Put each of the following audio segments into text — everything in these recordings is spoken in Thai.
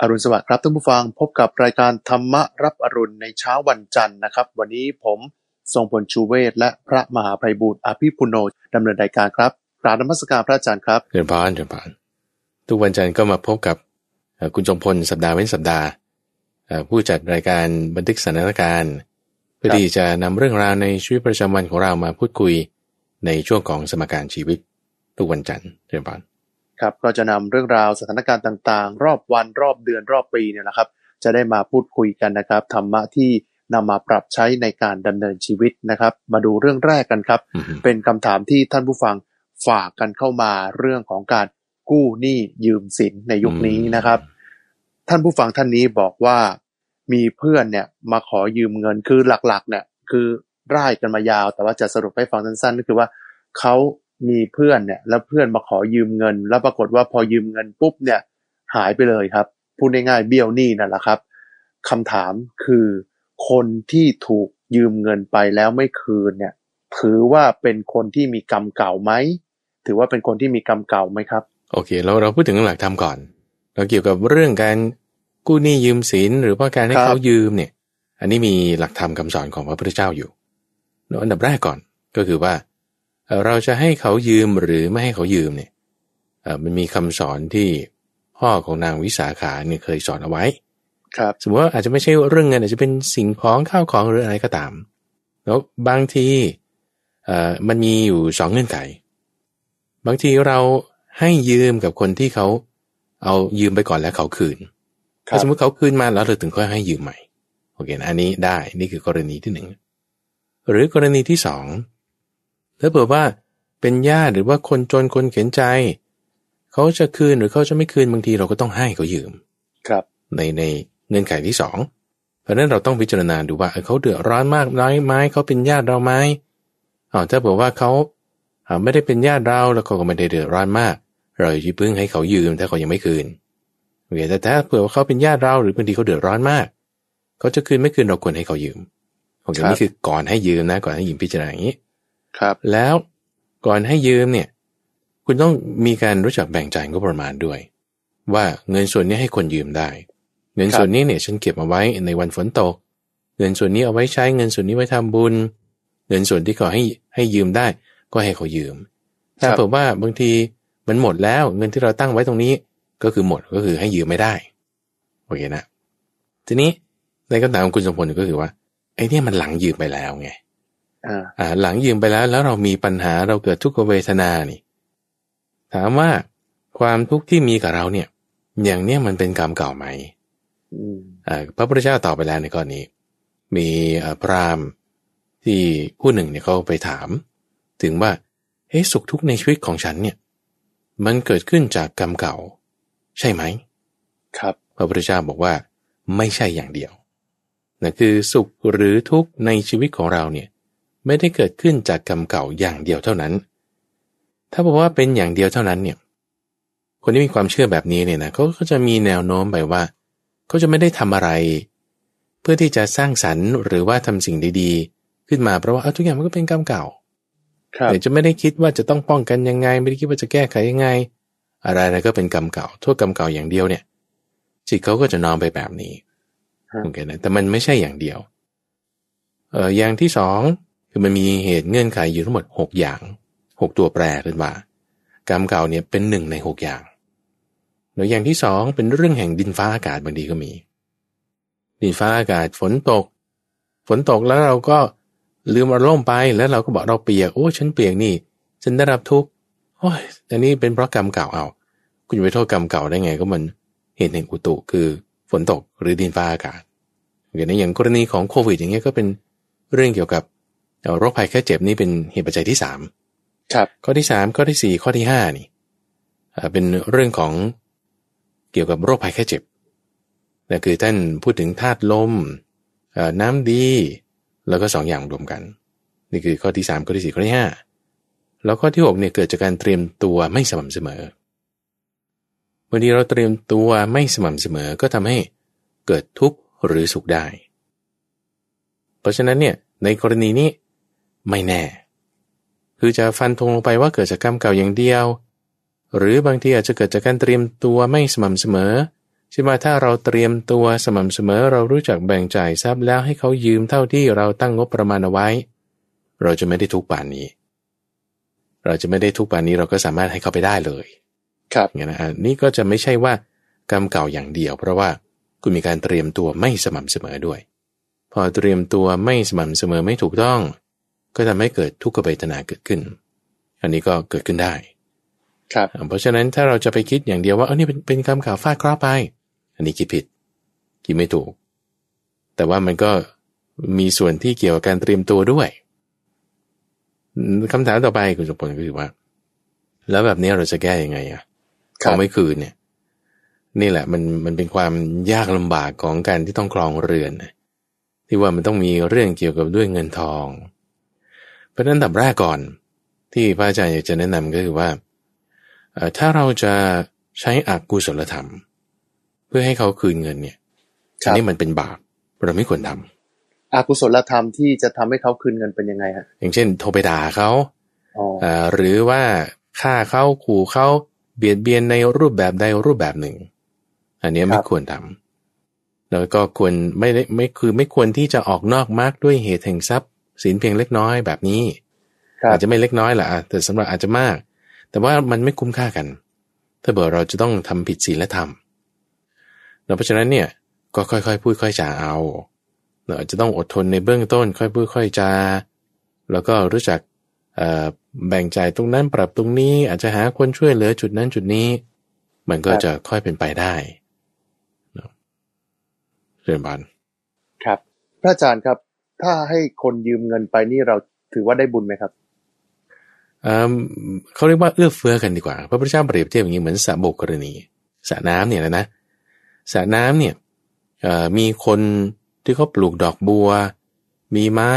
อรุณสวัสดิ์ครับท่านผู้ฟังพบกับรายการธรรมรับอรุณในเช้าวันจันทร์นะครับ วันนี้ผมทรงพลชูเวศและพระมหาไพบูตรอภิปุโนดำเนินรายการครับกราบนมัสการพระอาจารย์ครับเดินพานเดินพานทุกวันจันทร์ก็มาพบกับคุณจงพลสัปดาห์เว้นสัปดาห์ผู้จัดรายการบันทึกสถานการณ์ เพื่อที่จะนำเรื่องราวในชีวิตประจำวันของเรามาพูดคุยในช่วงของสมการชีวิตทุกวันจันทร์เดินพาน ครับก็จะนำเรื่องราวสถานการณ์ต่างๆ รอบวันรอบเดือนรอบปีเนี่ยนะครับ จะได้มาพูดคุยกันนะครับธรรมะที่นำมาปรับใช้ในการดำเนินชีวิตนะครับ มาดูเรื่องแรกกันครับอือฮึเป็นคำถามที่ท่านผู้ฟังฝากกันเข้ามาเรื่องของการกู้หนี้ยืมสินในยุคนี้นะครับ ท่านผู้ฟังท่านนี้บอกว่ามีเพื่อนเนี่ยมาขอยืมเงินคือหลักๆเนี่ยคือร่ายกันมายาว แต่ว่าจะสรุปให้ฟังสั้นๆก็คือว่าเขา มีเพื่อนเนี่ย แล้วเพื่อนมาขอยืมเงิน แล้วปรากฏว่าพอยืมเงินปุ๊บเนี่ย หายไปเลยครับ พูดง่ายๆเบี้ยวหนี้นั่นแหละครับคำถามคือคนที่ถูกยืมเงินไปแล้วไม่คืนเนี่ย ถือว่าเป็นคนที่มีกรรมเก่าไหมถือว่าเป็นคนที่มีกรรมเก่าไหมครับ โอเค เราเราพูดถึงหลักธรรมก่อน เราเกี่ยวกับเรื่องการกู้หนี้ยืมสินหรือว่าการให้ครับเขายืมเนี่ย อันนี้มีหลักธรรมคำสอนของพระพุทธเจ้าอยู่แล้วอันดับแรกก่อนก็คือว่า เอ่อเราจะให้เขายืมหรือไม่ให้เขายืมเนี่ยเอ่อมันมีคำสอนที่พ่อของนางวิสาขาเนี่ยเคยสอนเอาไว้ ครับ สมมติว่าอาจจะไม่ใช่เรื่องเงินอาจจะเป็นสิ่งของข้าวของหรืออะไรก็ตาม แล้วบางทีเอ่อมันมีอยู่สองเงื่อนไข บางทีเราให้ยืมกับคนที่เขาเอายืมไปก่อนแล้วเขาคืนครัถ้าบสมมติเขาคืนมาแล้วเราถึงค่อยให้ยืมใหม่ โอเคนะอันนี้ได้ นี่คือกรณีที่หนึ่ง หรือกรณีที่สอง ถ้าเผื่อว่าเป็นญาติหรือว่าคนจนคนเข็นใจ เขาจะคืนหรือเขาจะไม่คืนบางทีเราก็ต้องให้เขายืม ครับ ในในเงื่อนไขที่สองเพราะฉะนั้นเราต้องพิจารณาดูว่าเออเขาเดือดร้อนมากน้อยไหมเขาเป็นญาติเราไหมอ๋อถ้าบอกว่าเขาอ่าไม่ได้เป็นญาติเราแล้วเขาก็ไม่ได้เดือดร้อนมาก เราอย่าเพิ่งให้เขายืมถ้าเขายังไม่คืนโอเคแต่ถ้าเผื่อว่าเขาเป็นญาติเราหรือบางทีเขาเดือดร้อนมาก เขาจะคืนไม่คืนเราควรให้เขายืมโอเคครับนี่คือก่อนให้ยืมนะก่อนให้ยืมพิจารณาอย่างนี้ ครับ แล้วก่อนให้ยืมเนี่ย คุณต้องมีการรู้จักแบ่งจ่ายงบประมาณด้วย ว่าเงินส่วนนี้ให้คนยืมได้ เงินส่วนนี้เนี่ยฉันเก็บเอาไว้ในวันฝนตก เงินส่วนนี้เอาไว้ใช้เงินส่วนนี้ไว้ทำบุญ เงินส่วนที่ขาให้ให้ยืมได้ ก็ให้เขายืม ถ้าเผื่อว่าบางทีมันหมดแล้วเงินที่เราตั้งไว้ตรงนี้ก็คือหมดก็คือให้ยืมไม่ได้โอเคนะ ทีนี้ในคำถามของคุณสมพลก็คือว่าไอ้นี่มันหลังยืมไปแล้วไง อ่าอ่าหลังยืมไปแล้วแล้วเรามีปัญหาเราเกิดทุกขเวทนานี่ ถามว่าความทุกข์ที่มีกับเราเนี่ย อย่างเนี้ยมันเป็นกรรมเก่าไหมอืมอ่าพระพุทธเจ้าตอบไปแล้วในข้อนี้ มีอ่าพราหมณ์ที่ผู้หนึ่งเนี่ยเขาไปถาม ถึงว่าเฮ้สุขทุกข์ในชีวิตของฉันเนี่ย มันเกิดขึ้นจากกรรมเก่า ใช่ไหมครับพระพุทธเจ้าบอกว่า ไม่ใช่อย่างเดียวนั่นคือสุขหรือทุกข์ในชีวิตของเราเนี่ย ไม่ได้เกิดขึ้นจากกรรมเก่าอย่างเดียวเท่านั้น ถ้าบอกว่าเป็นอย่างเดียวเท่านั้นเนี่ย คนที่มีความเชื่อแบบนี้เนี่ยนะเขาก็จะมีแนวโน้มไปว่าเขาจะไม่ได้ทำอะไร เพื่อที่จะสร้างสรรค์หรือว่าทำสิ่งดีๆ ขึ้นมาเพราะว่าเอาทุกอย่างมันก็เป็นกรรมเก่าครับเดี๋ยวจะไม่ได้คิดว่าจะต้องป้องกันยังไง ไม่ได้คิดว่าจะแก้ไขยังไง อะไรอะไรก็เป็นกรรมเก่าโทษกรรมเก่าอย่างเดียวเนี่ย จิตเขาก็จะน้อมไปแบบนี้ฮะโอเคนะแต่มันไม่ใช่อย่างเดียวเอออย่างที่สอง คือมันมีเหตุเงื่อนไขอยู่ทั้งหมดหกอย่างหกตัวแปรเป็นว่ากรรมเก่าเนี่ยเป็นหนึ่งในหกอย่างแล้วอย่างที่สองเป็นเรื่องแห่งดินฟ้าอากาศบางทีก็มี ดินฟ้าอากาศฝนตก ฝนตกแล้วเราก็ลืมเอาร่มไปแล้วเราก็บอกเราเปียกโอ้ฉันเปียกนี่ฉันได้รับทุกข์โอ้ยอันนี้เป็นเพราะกรรมเก่าเอาคุณจะไปโทษกรรมเก่าได้ไงก็มันเหตุแห่งอุตุคือฝนตกหรือดินฟ้าอากาศอย่างนี้อย่างกรณีของโควิดอย่างเงี้ยก็เป็นเรื่องเกี่ยวกับ โรคภัยแค่เจ็บนี่เป็นเหตุปัจจัยที่สามครับ ข้อที่สามข้อที่สี่ข้อที่ห้านี่เอ่อเป็นเรื่องของเกี่ยวกับโรคภัยแค่เจ็บนั่นคือท่านพูดถึงธาตุลมเอ่อน้ำดี แล้วก็สองอย่างรวมกัน นี่คือข้อที่สามข้อที่สี่ข้อที่ห้าแล้วข้อที่หกเนี่ยเกิดจากการเตรียมตัวไม่สม่ำเสมอวันนี้เราเตรียมตัวไม่สม่ำเสมอก็ทำให้เกิดทุกข์หรือสุขได้ เพราะฉะนั้นเนี่ยในกรณีนี้ ไม่แน่ คือจะฟันธงลงไปว่าเกิดจากกรรมเก่าอย่างเดียว หรือบางทีอาจจะเกิดจากการเตรียมตัวไม่สม่ำเสมอช่ไหมถ้าเราเตรียมตัวสม่ำเสมอ เรารู้จักแบ่งจ่ายทรัพย์แล้วให้เขายืมเท่าที่เราตั้งงบประมาณเอาไว้ เราจะไม่ได้ทุกป่านนี้ เราจะไม่ได้ทุกป่านนี้เราก็สามารถให้เขาไปได้เลย ครับอย่างนั้นอันนี้ก็จะไม่ใช่ว่ากรรมเก่าอย่างเดียว เพราะว่าคุณมีการเตรียมตัวไม่สม่ำเสมอด้วย พอเตรียมตัวไม่สม่ำเสมอไม่ถูกต้อง ก็ทำให้เกิดทุกขเวทนาเกิดขึ้น อันนี้ก็เกิดขึ้นได้ ครับ เพราะฉะนั้นถ้าเราจะไปคิดอย่างเดียวว่าเออนี่เป็นเป็นกรรมข่าวฟาดเคราะห์ไป อันนี้คิดผิด คิดไม่ถูก แต่ว่ามันก็มีส่วนที่เกี่ยวกับการเตรียมตัวด้วยอืมคำถามต่อไปคุณสมพลก็คือว่า แล้วแบบนี้เราจะแก้ยังไงอะครับเขาไม่คืนเนี่ย นี่แหละ มันมันเป็นความยากลำบากของการที่ต้องครองเรือนนะที่ว่ามันต้องมีเรื่องเกี่ยวกับด้วยเงินทอง เพราะฉะนั้นอันดับแรกก่อน ที่พระอาจารย์อยากจะแนะนำก็คือว่าเอ่อถ้าเราจะใช้อกุศลธรรม เพื่อให้เขาคืนเงินเนี่ยครัอันบนี้มันเป็นบาปเราไม่ควรทำอากุศลธรรมที่จะทำให้เขาคืนเงินเป็นยังไงฮะอย่างเช่น โทรไปด่าเขาอ๋ออ่าหรือว่าฆ่าเขาขู่เขาเบียดเบียนในรูปแบบใดรูปแบบหนึ่ง อันเนี้ยไม่ควรทำแล้วก็ควรไม่ได้ไม่คือไม่ควรที่จะออกนอกมากด้วยเหตุแห่งทรัพย์ สินเพียงเล็กน้อยแบบนี้ครับอาจจะไม่เล็กน้อยแหละอะแต่สำหรับอาจจะมาก แต่ว่ามันไม่คุ้มค่ากัน ถ้าเบอเราจะต้องทำผิดศีลธรรมแล้วเพราะฉะนั้นเนี่ยก็ค่อยๆ พูดค่อยจาเอาเราอาจจะต้องอดทนในเบื้องต้น ค่อยพูดค่อยจาแล้วก็รู้จักเอ่อแบ่งใจายตรงนั้นปรับตรงนี้ อาจจะหาคนช่วยเหลือจุดนั้นจุดนี้ มันก็จะค่อยเป็นไปได้เนอะเรียนบานครับ พระอาจารย์ครับ ถ้าให้คนยืมเงินไปนี่เราถือว่าได้บุญไหมครับเอิ่มเขาเรียกว่าเอื้อเฟื้อกันดีกว่า พระพุทธเจ้าเปรียบเทียบอย่างนี้เหมือนสระโบกกรณีสระน้ำเนี่ยนะนะสระน้ำเนี่ยเอ่อมีคนที่เขาปลูกดอกบัว มีไม้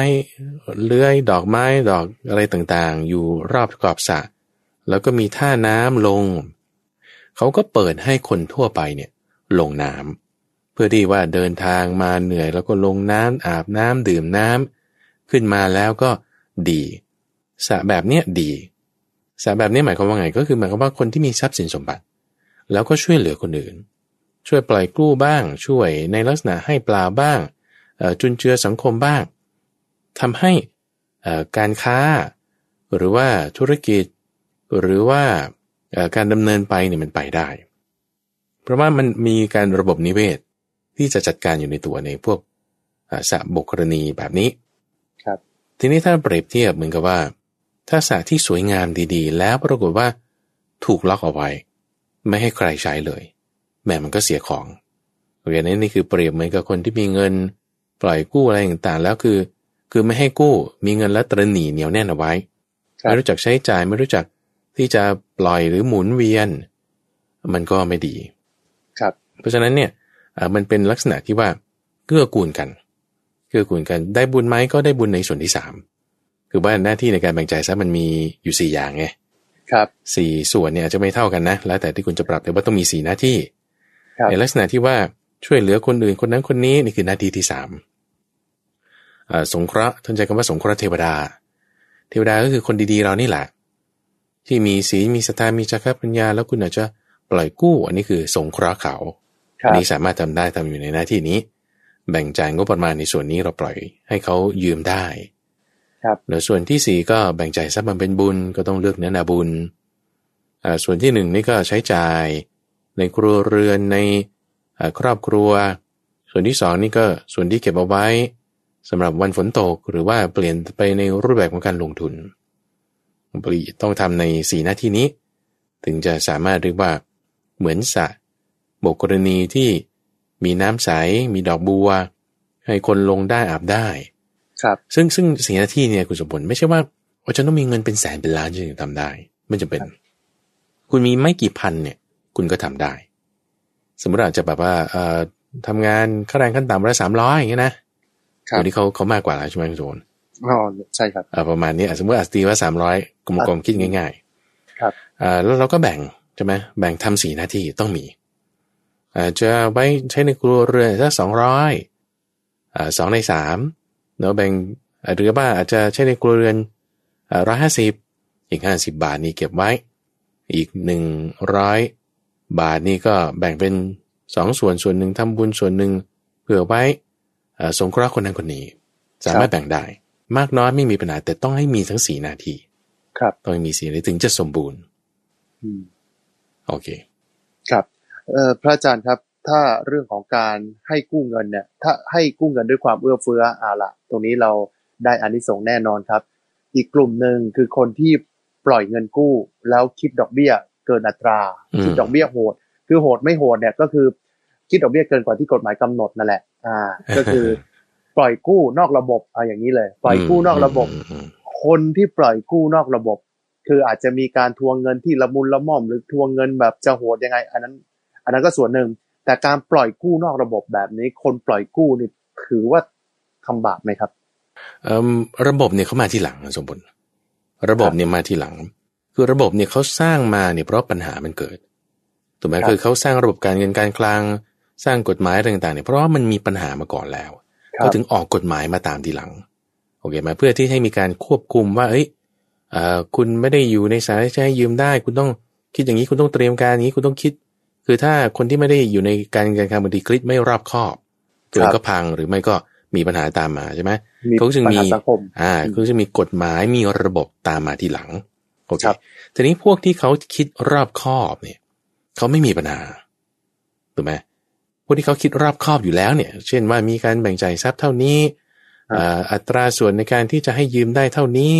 เลื้อยดอกไม้ดอกอะไรต่างๆ อยู่รอบขอบสระแล้วก็มีท่าน้ำลง เขาก็เปิดให้คนทั่วไปเนี่ยลงน้ำเพื่อที่ว่าเดินทางมาเหนื่อยแล้วก็ลงน้ำอาบน้ำดื่มน้ำขึ้นมาแล้วก็ดีสระแบบเนี้ยดีสระแบบนี้หมายความว่าไง ก็คือหมายความว่าคนที่มีทรัพย์สินสมบัติ แล้วก็ช่วยเหลือคนอื่น ช่วยปล่อยกู้บ้าง ช่วยในลักษณะให้ปลาบ้างจุนเจือสังคมบ้างทำให้การค้า หรือว่าธุรกิจ หรือว่าการดำเนินไปเนี่ยมันไปได้ เพราะว่ามันมีการระบบนิเวศ ที่จะจัดการอยู่ในตัวในพวกเอ่อสระบกกรณีแบบนี้ ครับ ทีนี้ถ้าเปรียบเทียบเหมือนกับว่า ถ้าสระที่สวยงามดีๆ แล้วปรากฏว่าถูกล็อกเอาไว้ ไม่ให้ใครใช้เลย แม่มันก็เสียของโอเคนี่นี่คือเปรียบเหมือนกับคนที่มีเงิน ปล่อยกู้อะไรต่างๆแล้วคือ คือไม่ให้กู้มีเงินแล้วตระหนี่เหนียวแน่นเอาไว้ครับไม่รู้จักใช้จ่ายไม่รู้จักที่จะปล่อยหรือหมุนเวียน มันก็ไม่ดี ครับ เพราะฉะนั้นเนี่ยเอ่อ มันเป็นลักษณะที่ว่าเกื้อกูลกัน เกื้อกูลกันได้บุญไหมก็ได้บุญในส่วนที่สามคือว่าหน้าที่ในการแบ่งจ่ายทรัพย์มันมีอยู่สี่อย่างไงครับสี่ส่วนเนี่ยอาจจะไม่เท่ากันนะ แล้วแต่ที่คุณจะปรับแต่ว่าต้องมีสี่หน้าที่ครับในลักษณะที่ว่าช่วยเหลือคนอื่นคนนั้นคนนี้นี่คือหน้าที่ที่สามอ่าสงเคราะห์ท่านใช้คำว่าสงเคราะห์เทวดา เทวดาก็คือคนดีๆเรานี่แหละ ที่มีศีลมีศรัทธามีจักรปัญญา แล้วคุณอาจจะปล่อยกู้ อันนี้คือสงเคราะห์เขาครั อับนนี้สามารถทำได้ทำอยู่ในหน้าที่นี้ แบ่งจ่ายงบประมาณในส่วนนี้เราปล่อยให้เขายืมได้ครับแล้วส่วนที่สี่ก็แบ่งจ่ายทรัพย์มันเป็นบุญก็ต้องเลือกเนื้อนาบุญอ่าส่วนที่หนึ่งนี่ก็ใช้จ่ายในครัวเรือนในอ่าครอบครัว ส่วนที่สองนี่ก็ส่วนที่เก็บเอาไว้สำหรับวันฝนตกหรือว่าเปลี่ยนไปในรูปแบบของการลงทุนปลีต้องทำในสี่หน้าที่นี้ ถึงจะสามารถเรียกว่าเหมือนสระ บกกรณีที่มีน้ำใส มีดอกบัว ให้คนลงได้อาบได้ ครับ ซึ่งซึ่งสิ่งหน้าที่เนี่ยคุณสมบัติไม่ใช่ว่าว่าฉันต้องมีเงินเป็นแสนเป็นล้านจึงจะทำได้ ไม่จำเป็น คุณมีไม่กี่พันเนี่ย คุณก็ทำได้ สมมติอาจจะแบบว่าเอ่อทำงานค่าแรงขั้นต่ำละสามร้อยอย่างเงี้ยนะครับเดี๋ยวนี้เขาเขามากกว่าแล้วใช่ไหมคุณสมบัติอ๋อใช่ครับอ่าประมาณนี้อะสมมติอาจตีว่าสามร้อยกลมๆคิดง่าย ๆ ครับอ่าแล้วเราก็แบ่งใช่ไหมแบ่งทำสี่หน้าที่ต้องมี อาจจะไว้ใช้ในครัวเรือนสักสองร้อยอ่าสองในสามเนาะแบ่งอ่าหรือว่าอาจจะใช้ในครัวเรือนอ่าร้อยห้าสิบอีกห้าสิบบาทนี่เก็บไว้ อีกหนึ่งร้อยบาทนี่ก็แบ่งเป็นสองส่วนส่วนหนึ่งทำบุญส่วนหนึ่งเผื่อไว้สงเคราะห์คนนั้นคนนี้ สามารถแบ่งได้ มากน้อยไม่มีปัญหาแต่ต้องให้มีทั้งสี่นาที ครับ ต้องมีสี่นาทีถึงจะสมบูรณ์อืมโอเค ครับเอ่อ พระอาจารย์ครับ ถ้าเรื่องของการให้กู้เงินเนี่ย ถ้าให้กู้เงินด้วยความเอื้อเฟื้ออ่าละตรงนี้เราได้อานิสงส์แน่นอนครับ อีกกลุ่มหนึ่งคือคนที่ปล่อยเงินกู้ แล้วคิดดอกเบี้ยเกินอัตราอืมคิดดอกเบี้ยโหด คือโหดไม่โหดเนี่ยก็คือคิดดอกเบี้ยเกินกว่าที่กฎหมายกำหนดนั่นแหละ อ่า ก็คือปล่อยกู้นอกระบบเอาอย่างนี้เลย ปล่อยกู้นอกระบบอืมอืมคนที่ปล่อยกู้นอกระบบ คืออาจจะมีการทวงเงินที่ละมุนละม่อม หรือทวงเงินแบบจะโหดยังไง อันนั้น อันนั้นก็ส่วนหนึ่ง แต่การปล่อยกู้นอกระบบแบบนี้ คนปล่อยกู้นี่ถือว่าทำบาปไหมครับเอิ่มระบบเนี่ยเขามาที่หลังนะสมบูรณ์ระบบเนี่ยมาที่หลัง คือระบบเนี่ยเขาสร้างมาเนี่ยเพราะปัญหามันเกิดถูกไหมครับคือเขาสร้างระบบการเงินการคลังสร้างกฎหมายอะไรต่างๆเนี่ยเพราะว่ามันมีปัญหามาก่อนแล้วครัเขาบถึงออกกฎหมายมาตามทีหลังโอเคไหมเพื่อที่ให้มีการควบคุมว่า เอ้ยเอ่อคุณไม่ได้อยู่ในสถานที่จะให้ยืมได้ คุณต้องคิดอย่างนี้คุณต้องเตรียมการอย่างนี้คุณต้องคิด คือถ้าคนที่ไม่ได้อยู่ในการเงินการคลังบางทีคิดไม่รอบคอบตัวเองก็พังหรือไม่ก็มีปัญหาตามมาใช่ไหมมีเขาจึงปัญมีหาสังคมอ่าอืมเขาจะมีกฎหมายมีระบบตามมาทีหลังโอเคครับทีนี้พวกที่เขาคิดรอบคอบเนี่ยเขาไม่มีปัญหาถูกไหมพวกที่เขาคิดรอบคอบอยู่แล้วเนี่ย เช่นว่ามีการแบ่งจ่ายทรัพย์เท่านี้อ่าอัตราส่วนในการที่จะให้ยืมได้เท่านี้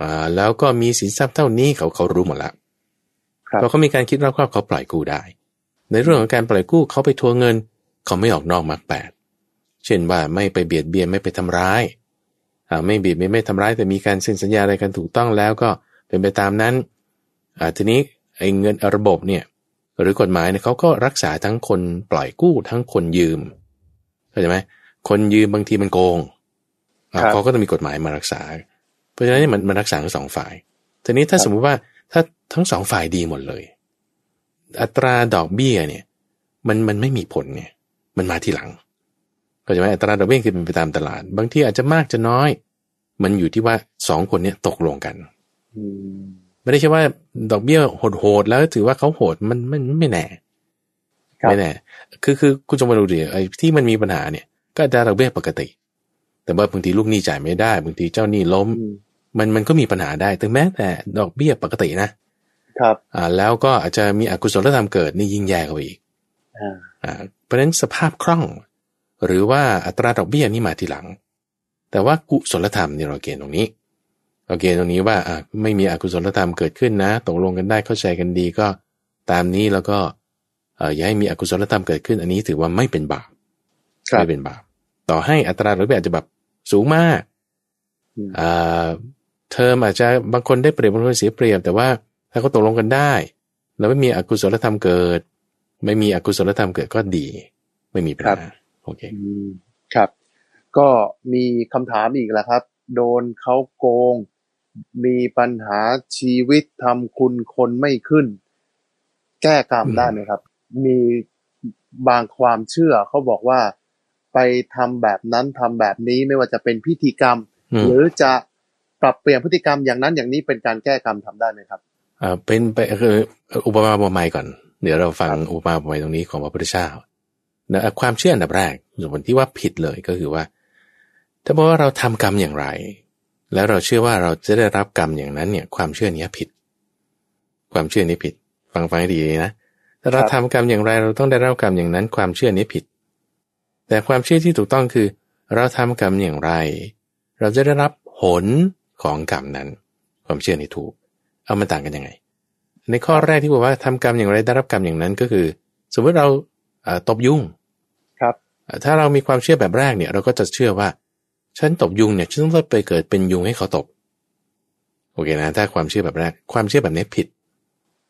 อ่าแล้วก็มีสินทรัพย์เท่านี้เขาเขารู้หมดแล้วครับ เพราะเขามีการคิดรอบคอบเขาปล่อยกู้ได้ ในเรื่องของการปล่อยกู้เขาไปทวงเงิน เขาไม่ออกนอกมรรคแปดเช่นว่าไม่ไปเบียดเบียนไม่ไปทำร้ายอ่าไม่เบียดเบียนไม่ทำร้ายแต่มีการเซ็นสัญญาอะไรกันถูกต้องแล้วก็เป็นไปตามนั้นอ่าทีนี้ไอ้เงินระบบเนี่ยหรือกฎหมายเนี่ยเขาก็รักษาทั้งคนปล่อยกู้ทั้งคนยืมเข้าใจไหมคนยืมบางทีมันโกงอ่าครับเขาก็ต้องมีกฎหมายมารักษา เพราะฉะนั้นเนี่ยมันมันรักษาทั้งสองฝ่ายทีนี้ถ้าสมมุติว่า ถ้าทั้งสองฝ่ายดีหมดเลย อัตราดอกเบี้ยเนี่ย มันมันไม่มีผลเนี่ย มันมาทีหลัง ก็จะไหมอัตราดอกเบี้ยคือเป็นไปตามตลาด บางที่อาจจะมากจะน้อย มันอยู่ที่ว่าสองคนเนี้ตกลงกันอืมไม่ได้ใช่ว่า ดอกเบี้ยโหดๆแล้วถือว่าเขาโหดมันมันไม่แน่ครับไม่แน่คือคือคุณจงมาดูดิไอ้ที่มันมีปัญหาเนี่ย ก็อัตราดอกเบี้ยปกติ แต่ว่าบางทีลูกหนี้จ่ายไม่ได้บางทีเจ้าหนี้ล้มอื มมันมันก็มีปัญหาได้ถึงแม้แต่ดอกเบี้ยปกตินะครับอ่าแล้วก็อาจจะมีอกุศลธรรมเกิดนี่ยิ่งแย่เข้าไปอีกอ่าอ่าเพราะฉะนั้นสภาพคล่อง หรือว่าอัตราดอกเบี้ยนี่มาทีหลัง แต่ว่ากุศลธรรมเนี่ยเราเกณฑ์ตรงนี้เราเกณฑ์ตรงนี้ว่าอ่าไม่มีอกุศลธรรมเกิดขึ้นนะตกลงกันได้เข้าใจกันดีก็ตามนี้แล้วก็เอ่ออย่าให้มีอกุศลธรรมเกิดขึ้น อันนี้ถือว่าไม่เป็นบาปครับไม่เป็นบาปต่อให้อัตราดอกเบี้ยอาจจะแบบสูงมากอืมอ่า เทอมอาจจะบางคนได้เปรียบบางคนเสียเปรียบ แต่ว่าถ้าเขาตกลงกันได้ แล้วไม่มีอกุศลธรรมเกิด ไม่มีอกุศลธรรมเกิดก็ดี ไม่มีปัญครับหาโอเคอืมครับ ก็มีคำถามอีกแล้วครับ โดนเขาโกง มีปัญหาชีวิตทำคุณคนไม่ขึ้น แก้กรรมอืมได้ไหมครับ มีบางความเชื่อเขาบอกว่าไปทำแบบนั้นทำแบบนี้ไม่ว่าจะเป็นพิธีกรรมอืมหรือจะ ปรับเปลี่ยนพฤติกรรมอย่างนั้นอย่างนี้เป็นการแก้กรรมทำได้ไหมครับอ่าเป็นไปคืออุปมาอุปไมยก่อน เดี๋ยวเราฟังอุปมาอุปไมยตรงนี้ของพระพุทธเจ้านะความเชื่ออันดับแรกส่วนที่ว่าผิดเลยก็คือว่า ถ้าบอกว่าเราทำกรรมอย่างไร แล้วเราเชื่อว่าเราจะได้รับกรรมอย่างนั้นเนี่ย ความเชื่อนี้ผิด ความเชื่อนี้ผิด ฟังฟังให้ดีนะถ้าเราครับทำกรรมอย่างไร เราต้องได้รับกรรมอย่างนั้น ความเชื่อนี้ผิด แต่ความเชื่อที่ถูกต้องคือ เราทำกรรมอย่างไร เราจะได้รับผล ของกรรมนั้น ความเชื่อนี้ถูก เอามันต่างกันยังไง ในข้อแรกที่บอกว่าทำกรรมอย่างไรได้รับกรรมอย่างนั้นก็คือ สมมติเราเอ่อตบยุงครับเอ่อถ้าเรามีความเชื่อแบบแรกเนี่ย เราก็จะเชื่อว่า ฉันตบยุงเนี่ยฉันต้องไปเกิดเป็นยุงให้เขาตบโอเคนะถ้าความเชื่อแบบแรกความเชื่อแบบนี้ผิด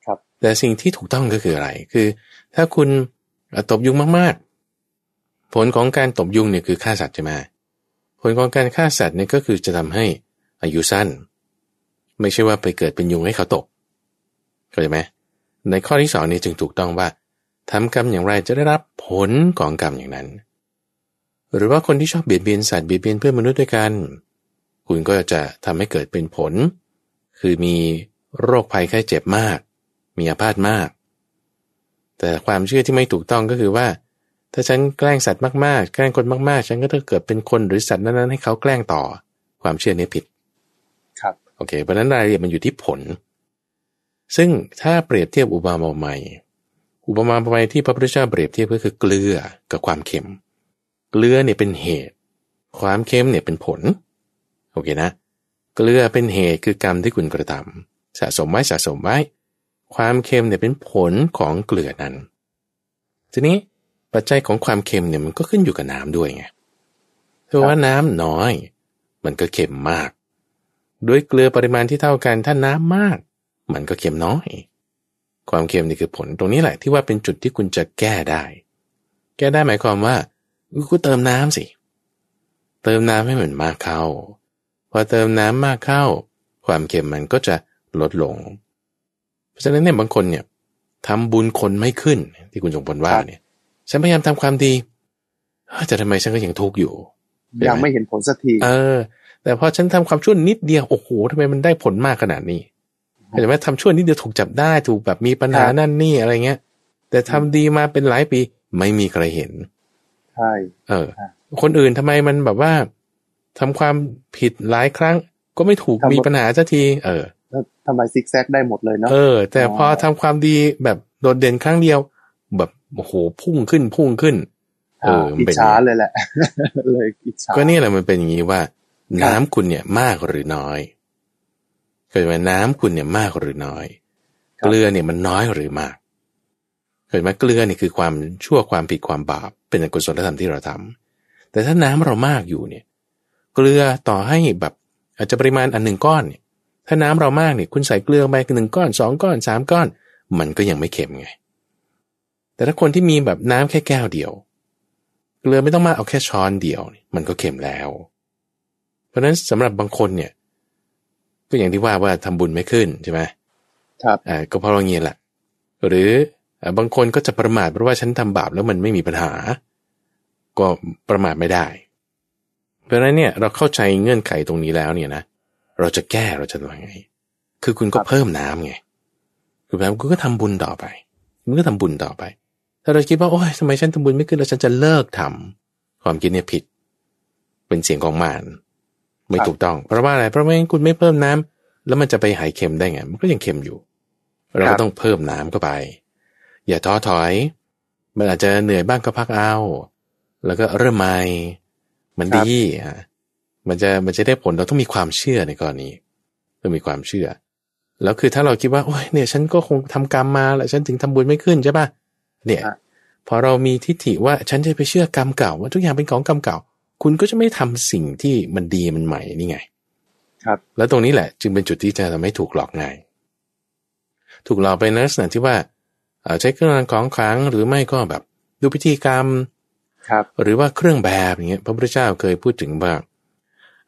ครับ แต่สิ่งที่ถูกต้องก็คืออะไร คือ ถ้าคุณเอ่อตบยุงมากๆ ผลของการตบยุงเนี่ยคือฆ่าสัตว์ใช่ไหมผลของการฆ่าสัตว์เนี่ยก็คือจะทำให้ อายุสั้น ไม่ใช่ว่าไปเกิดเป็นยุงให้เขาตกเข้าใจไหมในข้อที่สองนี้จึงถูกต้องว่าทำกรรมอย่างไรจะได้รับผลของกรรมอย่างนั้น หรือว่าคนที่ชอบเบียดเบียนสัตว์เบียดเบียนเพื่อนมนุษย์ด้วยกัน คุณก็จะทำให้เกิดเป็นผล คือมีโรคภัยไข้เจ็บมาก มีอาพาธมาก แต่ความเชื่อที่ไม่ถูกต้องก็คือว่า ถ้าฉันแกล้งสัตว์มากๆ แกล้งคนมากๆ ฉันก็จะเกิดเป็นคนหรือสัตว์นั้นๆให้เขาแกล้งต่อ ความเชื่อนี้ผิด โอเค เพราะนั้นรายละเอียดมันอยู่ที่ผล ซึ่งถ้าเปรียบเทียบอุปมาใหม่อุปมาใหม่ที่พระพุทธเจ้าเปรียบเทียบก็คือเกลือกับความเค็ม เกลือเนี่ยเป็นเหตุ ความเค็มเนี่ยเป็นผล โอเคนะ เกลือเป็นเหตุคือกรรมที่คุณกระทำสะสมไว้สะสมไว้ ความเค็มเนี่ยเป็นผลของเกลือนั้น ทีนี้ปัจจัยของความเค็มเนี่ยมันก็ขึ้นอยู่กับน้ำด้วยไงเพราะว่าน้ำน้อย มันก็เค็มมาก ด้วยเกลือปริมาณที่เท่ากันถ้าน้ำมาก มันก็เค็มน้อย ความเค็มนี่คือผลตรงนี้แหละที่ว่าเป็นจุดที่คุณจะแก้ได้ แก้ได้หมายความว่ากูเติมน้ำสิ เติมน้ำให้มันมากเข้า พอเติมน้ำมากเข้า ความเค็มมันก็จะลดลง เพราะฉะนั้นเนี่ยบางคนเนี่ยทำบุญคนไม่ขึ้น ที่คุณจงพลว่าเนี่ย ฉันพยายามทำความดีแต่ทำไมฉันก็ยังทุกข์อยู่ยังไม่เห็นผลสักที เออ แต่พอฉันทำความชั่วนิดเดียวโอ้โหทำไมมันได้ผลมากขนาดนี้เห็นไหมทำชั่วนิดเดียวถูกจับได้ถูกแบบมีปัญหาครับนั่นนี่อะไรเงี้ย แต่ทำดีมาเป็นหลายปีไม่มีใครเห็นใช่เออครับคนอื่นทำไมมันแบบว่าทำความผิดหลายครั้ง ก็ไม่ถูกทำมีปัญหาสักที เออแล้วทำไมซิกแซกได้หมดเลยเนาะเออ แต่อ๋อพอทำความดีแบบโดดเด่นครั้งเดียว แบบโอ้โหพุ่งขึ้นพุ่งขึ้น เออมันอิจเป็นฉาเลยแหละเลยอิจฉาก็นี่แหละมันเป็นอย่างนี้ว่า น้ำคุณเนี่ยมากหรือน้อยเกิดว่าน้ำคุณเนี่ยมากหรือน้อยครับเกลือเนี่ยมันน้อยหรือมากเกิดว่าเกลือเนี่ยคือความชั่วความผิดความบาป เป็นอกุศลธรรมที่เราทำแต่ถ้าน้ำเรามากอยู่เนี่ย เกลือต่อให้แบบอาจจะปริมาณอันหนึ่งก้อนเนี่ย ถ้าน้ำเรามากเนี่ยคุณใส่เกลือไปหนึ่งก้อนสองก้อนสามก้อน มันก็ยังไม่เค็มไง แต่ถ้าคนที่มีแบบน้ำแค่แก้วเดียว เกลือไม่ต้องมากเอาแค่ช้อนเดียวเนี่ยมันก็เค็มแล้วเพ ราะฉะนั้นสำหรับบางคนเนี่ย ก็อย่างที่ว่าว่าทำบุญไม่ขึ้นใช่ไหมครับอ่าก็เพราะว่างี้แหละหรืออ่าบางคนก็จะประมาทเพราะว่าฉันทำบาปแล้วมันไม่มีปัญหา ก็ประมาทไม่ได้ เพราะฉะนั้นเนี่ยเราเข้าใจเงื่อนไขตรงนี้แล้วเนี่ยนะเราจะแก้เราจะทำยังไง คือคุณก็เพิ่มน้ำไงคือแบบคุณก็ทำบุญต่อไปคุณก็ทำบุญต่อไป ถ้าเราคิดว่าโอ้ยทำไมฉันทำบุญไม่ขึ้นแล้วฉันจะเลิกทำความคิดเนี่ยผิด เป็นเสียงของมาร ไม่ครับถูกต้อง เพราะว่าอะไรเพราะว่าคุณไม่เพิ่มน้ำแล้วมันจะไปหายเค็มได้ไง มันก็ยังเค็มอยู่ เราก็ต้องเพิ่มน้ำเข้าไป อย่าท้อถอย มันอาจจะเหนื่อยบ้างก็พักเอา แล้วก็เริ่มใหม่มันครับดีอะมันจะมันจะได้ผลเราต้องมีความเชื่อในกรณีต้องมีความเชื่อ แล้วคือถ้าเราคิดว่าโอ้ยเนี่ย ฉันก็คงทำกรรมมาแล้วฉันถึงทำบุญไม่ขึ้นใช่ป่ะเนี่ยฮะพอเรามีทิฏฐิว่าฉันจะไปเชื่อกรรมเก่าว่าทุกอย่างเป็นของกรรมเก่า คุณก็จะไม่ทำสิ่งที่มันดีมันใหม่นี่ไง ครับ แล้วตรงนี้แหละ จึงเป็นจุดที่จะทำให้ถูกหลอกง่าย ถูกหลอกไปในลักษณะที่ว่าเอ่อใช้เครื่องรางของขลังหรือไม่ก็แบบ ดูพิธีกรรม ครับ หรือว่าเครื่องแบบอย่างเงี้ยพระพุทธเจ้าเคยพูดถึงว่า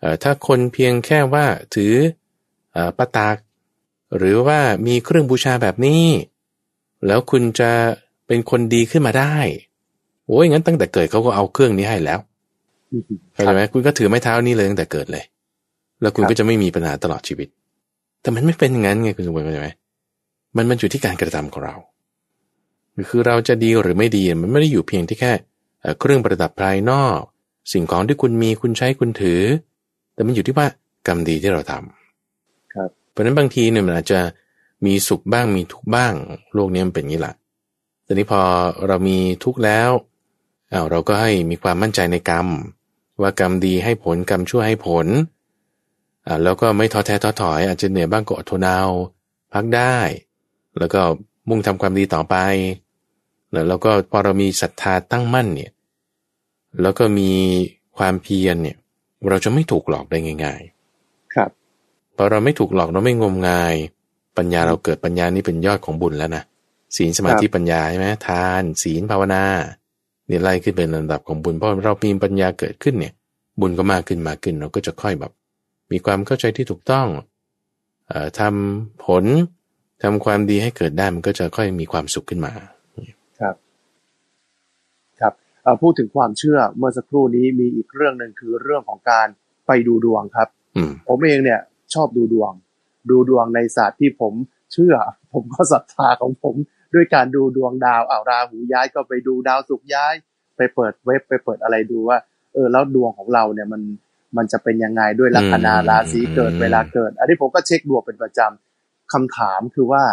เอ่อถ้าคนเพียงแค่ว่าถือเอ่อปาตากหรือว่ามีเครื่องบูชาแบบนี้ แล้วคุณจะเป็นคนดีขึ้นมาได้โอ้ยงั้นตั้งแต่เกิดเขาก็เอาเครื่องนี้ให้แล้ว เข้าใจไหมคุณก็ถือไม้เท้านี้เลยตั้งแต่เกิดเลย แล้วคุณครับก็จะไม่มีปัญหาตลอดชีวิต แต่มันไม่เป็นอย่างนั้นไงคุณสมบัติเข้าใจไหมมันมันอยู่ที่การกระทำของเรา คือเราจะดีหรือไม่ดีมันไม่ได้อยู่เพียงที่แค่เอ่อเครื่องประดับภายนอก สิ่งของที่คุณมีคุณใช้คุณถือ แต่มันอยู่ที่ว่ากรรมดีที่เราทำครับเพราะฉะนั้นบางทีเนี่ยมันอาจจะมีสุขบ้างมีทุกข์บ้าง โลกนี้มันเป็นอย่างนี้แหละแต่นี้พอเรามีทุกข์แล้วอ้าวเราก็ให้มีความมั่นใจในกรรม ว่ากรรมดีให้ผลกรรมชั่วให้ผลอ่าแล้วก็ไม่ท้อแท้ท้อถอย อาจจะเหนื่อยบ้างก็อดทนเอาพักได้ แล้วก็มุ่งทำความดีต่อไปแล้วแล้วก็พอเรามีศรัทธาตั้งมั่นเนี่ยแล้วก็มีความเพียรเนี่ย เราจะไม่ถูกหลอกได้ง่ายครับๆพอเราไม่ถูกหลอกเราไม่งมงาย ปัญญาเราเกิดปัญญานี่เป็นยอดของบุญแล้วนะศีลสมาธิปัญญาใช่ไหมทาน ศีลภาวนา เนี่ยไล่ขึ้นเป็นลำดับของบุญเพราะเรามีปัญญาเกิดขึ้นเนี่ย บุญก็มากขึ้นมากขึ้น เราก็จะค่อยแบบ มีความเข้าใจที่ถูกต้องเอ่อทำผลทำความดีให้เกิดได้มันก็จะค่อยมีความสุขขึ้นมา ครับ ครับเอ่อพูดถึงความเชื่อเมื่อสักครู่นี้มีอีกเรื่องหนึ่งคือเรื่องของการไปดูดวงครับอืมผมเองเนี่ย ชอบดูดวง ดูดวงในศาสตร์ที่ผมเชื่อ ผมก็ศรัทธาของผม ด้วยการดูดวงดาวอ้าวราหูย้ายก็ไปดูดาวศุกร์ย้าย ไปเปิดเว็บไปเปิดอะไรดูว่า เออแล้วดวงของเราเนี่ยมันมันจะเป็นยังไงด้วยลัคนาราศีเกิดเวลาเกิด อันนี้ผมก็เช็คดวงเป็นประจำคำถามคือว่า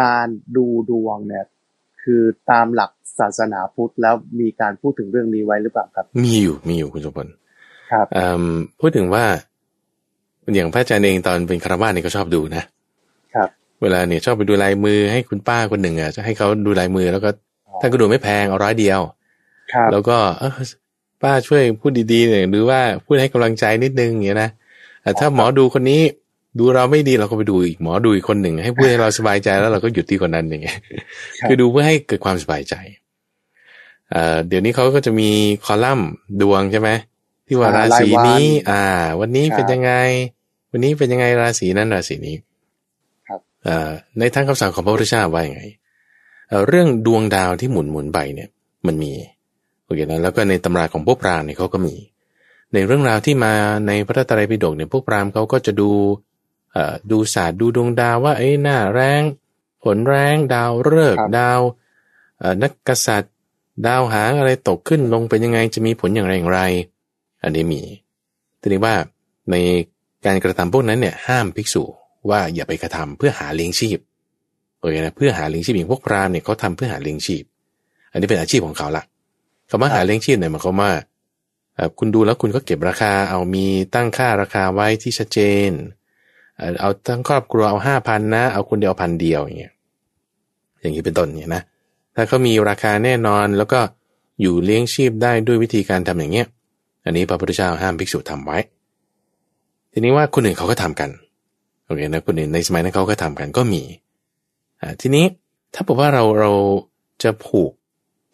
การดูดวงเนี่ยคือตามหลักศาสนาพุทธแล้วมีการพูดถึงเรื่องนี้ไว้หรือเปล่าครับ มีอยู่มีอยู่คุณสมบัติครับเอ่อพูดถึงว่า อย่างพระอาจารย์เองตอนเป็นคารวาสเนี่ยก็ชอบดูนะครับ เวลาเนี่ยชอบไปดูลายมือให้คุณป้าคนหนึ่งอะจะให้เขาดูลายมือแล้วก็ท่านก็ดูไม่แพงเอาร้อยเดียว ครับ แล้วก็เออป้าช่วยพูดดีๆหน่อยหรือว่าพูดให้กำลังใจนิดนึงอย่างเงี้ยนะแต่ถ้าหมอดูคนนี้ดูเราไม่ดีเราก็ไปดูอีกหมอดูอีกคนหนึ่ง ให้พูดให้เราสบายใจแล้วเราก็หยุดที่คนนั้นอย่างเงี้ยครับคือดูเพื่อให้เกิดความสบายใจเอ่อเดี๋ยวนี้เขาก็จะมีคอลัมน์ดวงใช่ไหมที่ว่าอ่าราศีรายวันนี้ อ่า วันนี้ครับเป็นยังไง วันนี้เป็นยังไงราศีนั้นราศีนี้ครับเอ่อ ในทางคำสั่งของพระพุทธเจ้าว่าอย่างไงเอ่อเรื่องดวงดาวที่หมุนหมุนไปเนี่ยมันมีโอเคนะแล้วก็ในตำราของพวกพราหมณ์เนี่ยเขาก็มี ในเรื่องราวที่มาในพระไตรปิฎกเนี่ยพวกพราหมณ์เขาก็จะดูเอ่อดูศาสตร์ดูดวงดาวว่าเอ้ยหน้าแรงผลแรงดาวฤกครัษ์บดาวเอ่อนักกษัตริย์ ดาวหางอะไรตกขึ้นลงเป็นยังไงจะมีผลอย่างไรอย่างไร อันนี้มีทีนี้ว่าในการกระทำพวกนั้นเนี่ยห้ามภิกษุ ว่าอย่าไปกระทำเพื่อหาเลี้ยงชีพโอเคนะเพื่อหาเลี้ยงชีพอย่างพวกพราหมณ์เนี่ยเขาทำเพื่อหาเลี้ยงชีพ อันนี้เป็นอาชีพของเขาละคำว่าหาเลี้ยงชีพเนี่ยมายความว่าคุณดูแล้วคุณก็เก็บราคาเอามีตั้งค่าราคาไว้ที่ชัดเจน เอาทั้งครอบครัวเอาห้าพันนะ เอาคนเดียวพันเดียวอย่างเงี้ยอย่างนี้เป็นต้นเนี่ยนะถ้าเขามีราคาแน่นอนแล้วก็อยู่เลี้ยงชีพได้ด้วยวิธีการทำอย่างเงี้ย อันนี้พระพุทธเจ้าห้ามภิกษุทำไว้ ทีนี้ว่าคนอื่นเขาก็ทำกัน อเคนะคนอื่นในสมัยนั้นเขาก็ทำกันก็มีอ่าทีนี้ถ้าบอกว่าเราเราจะผูก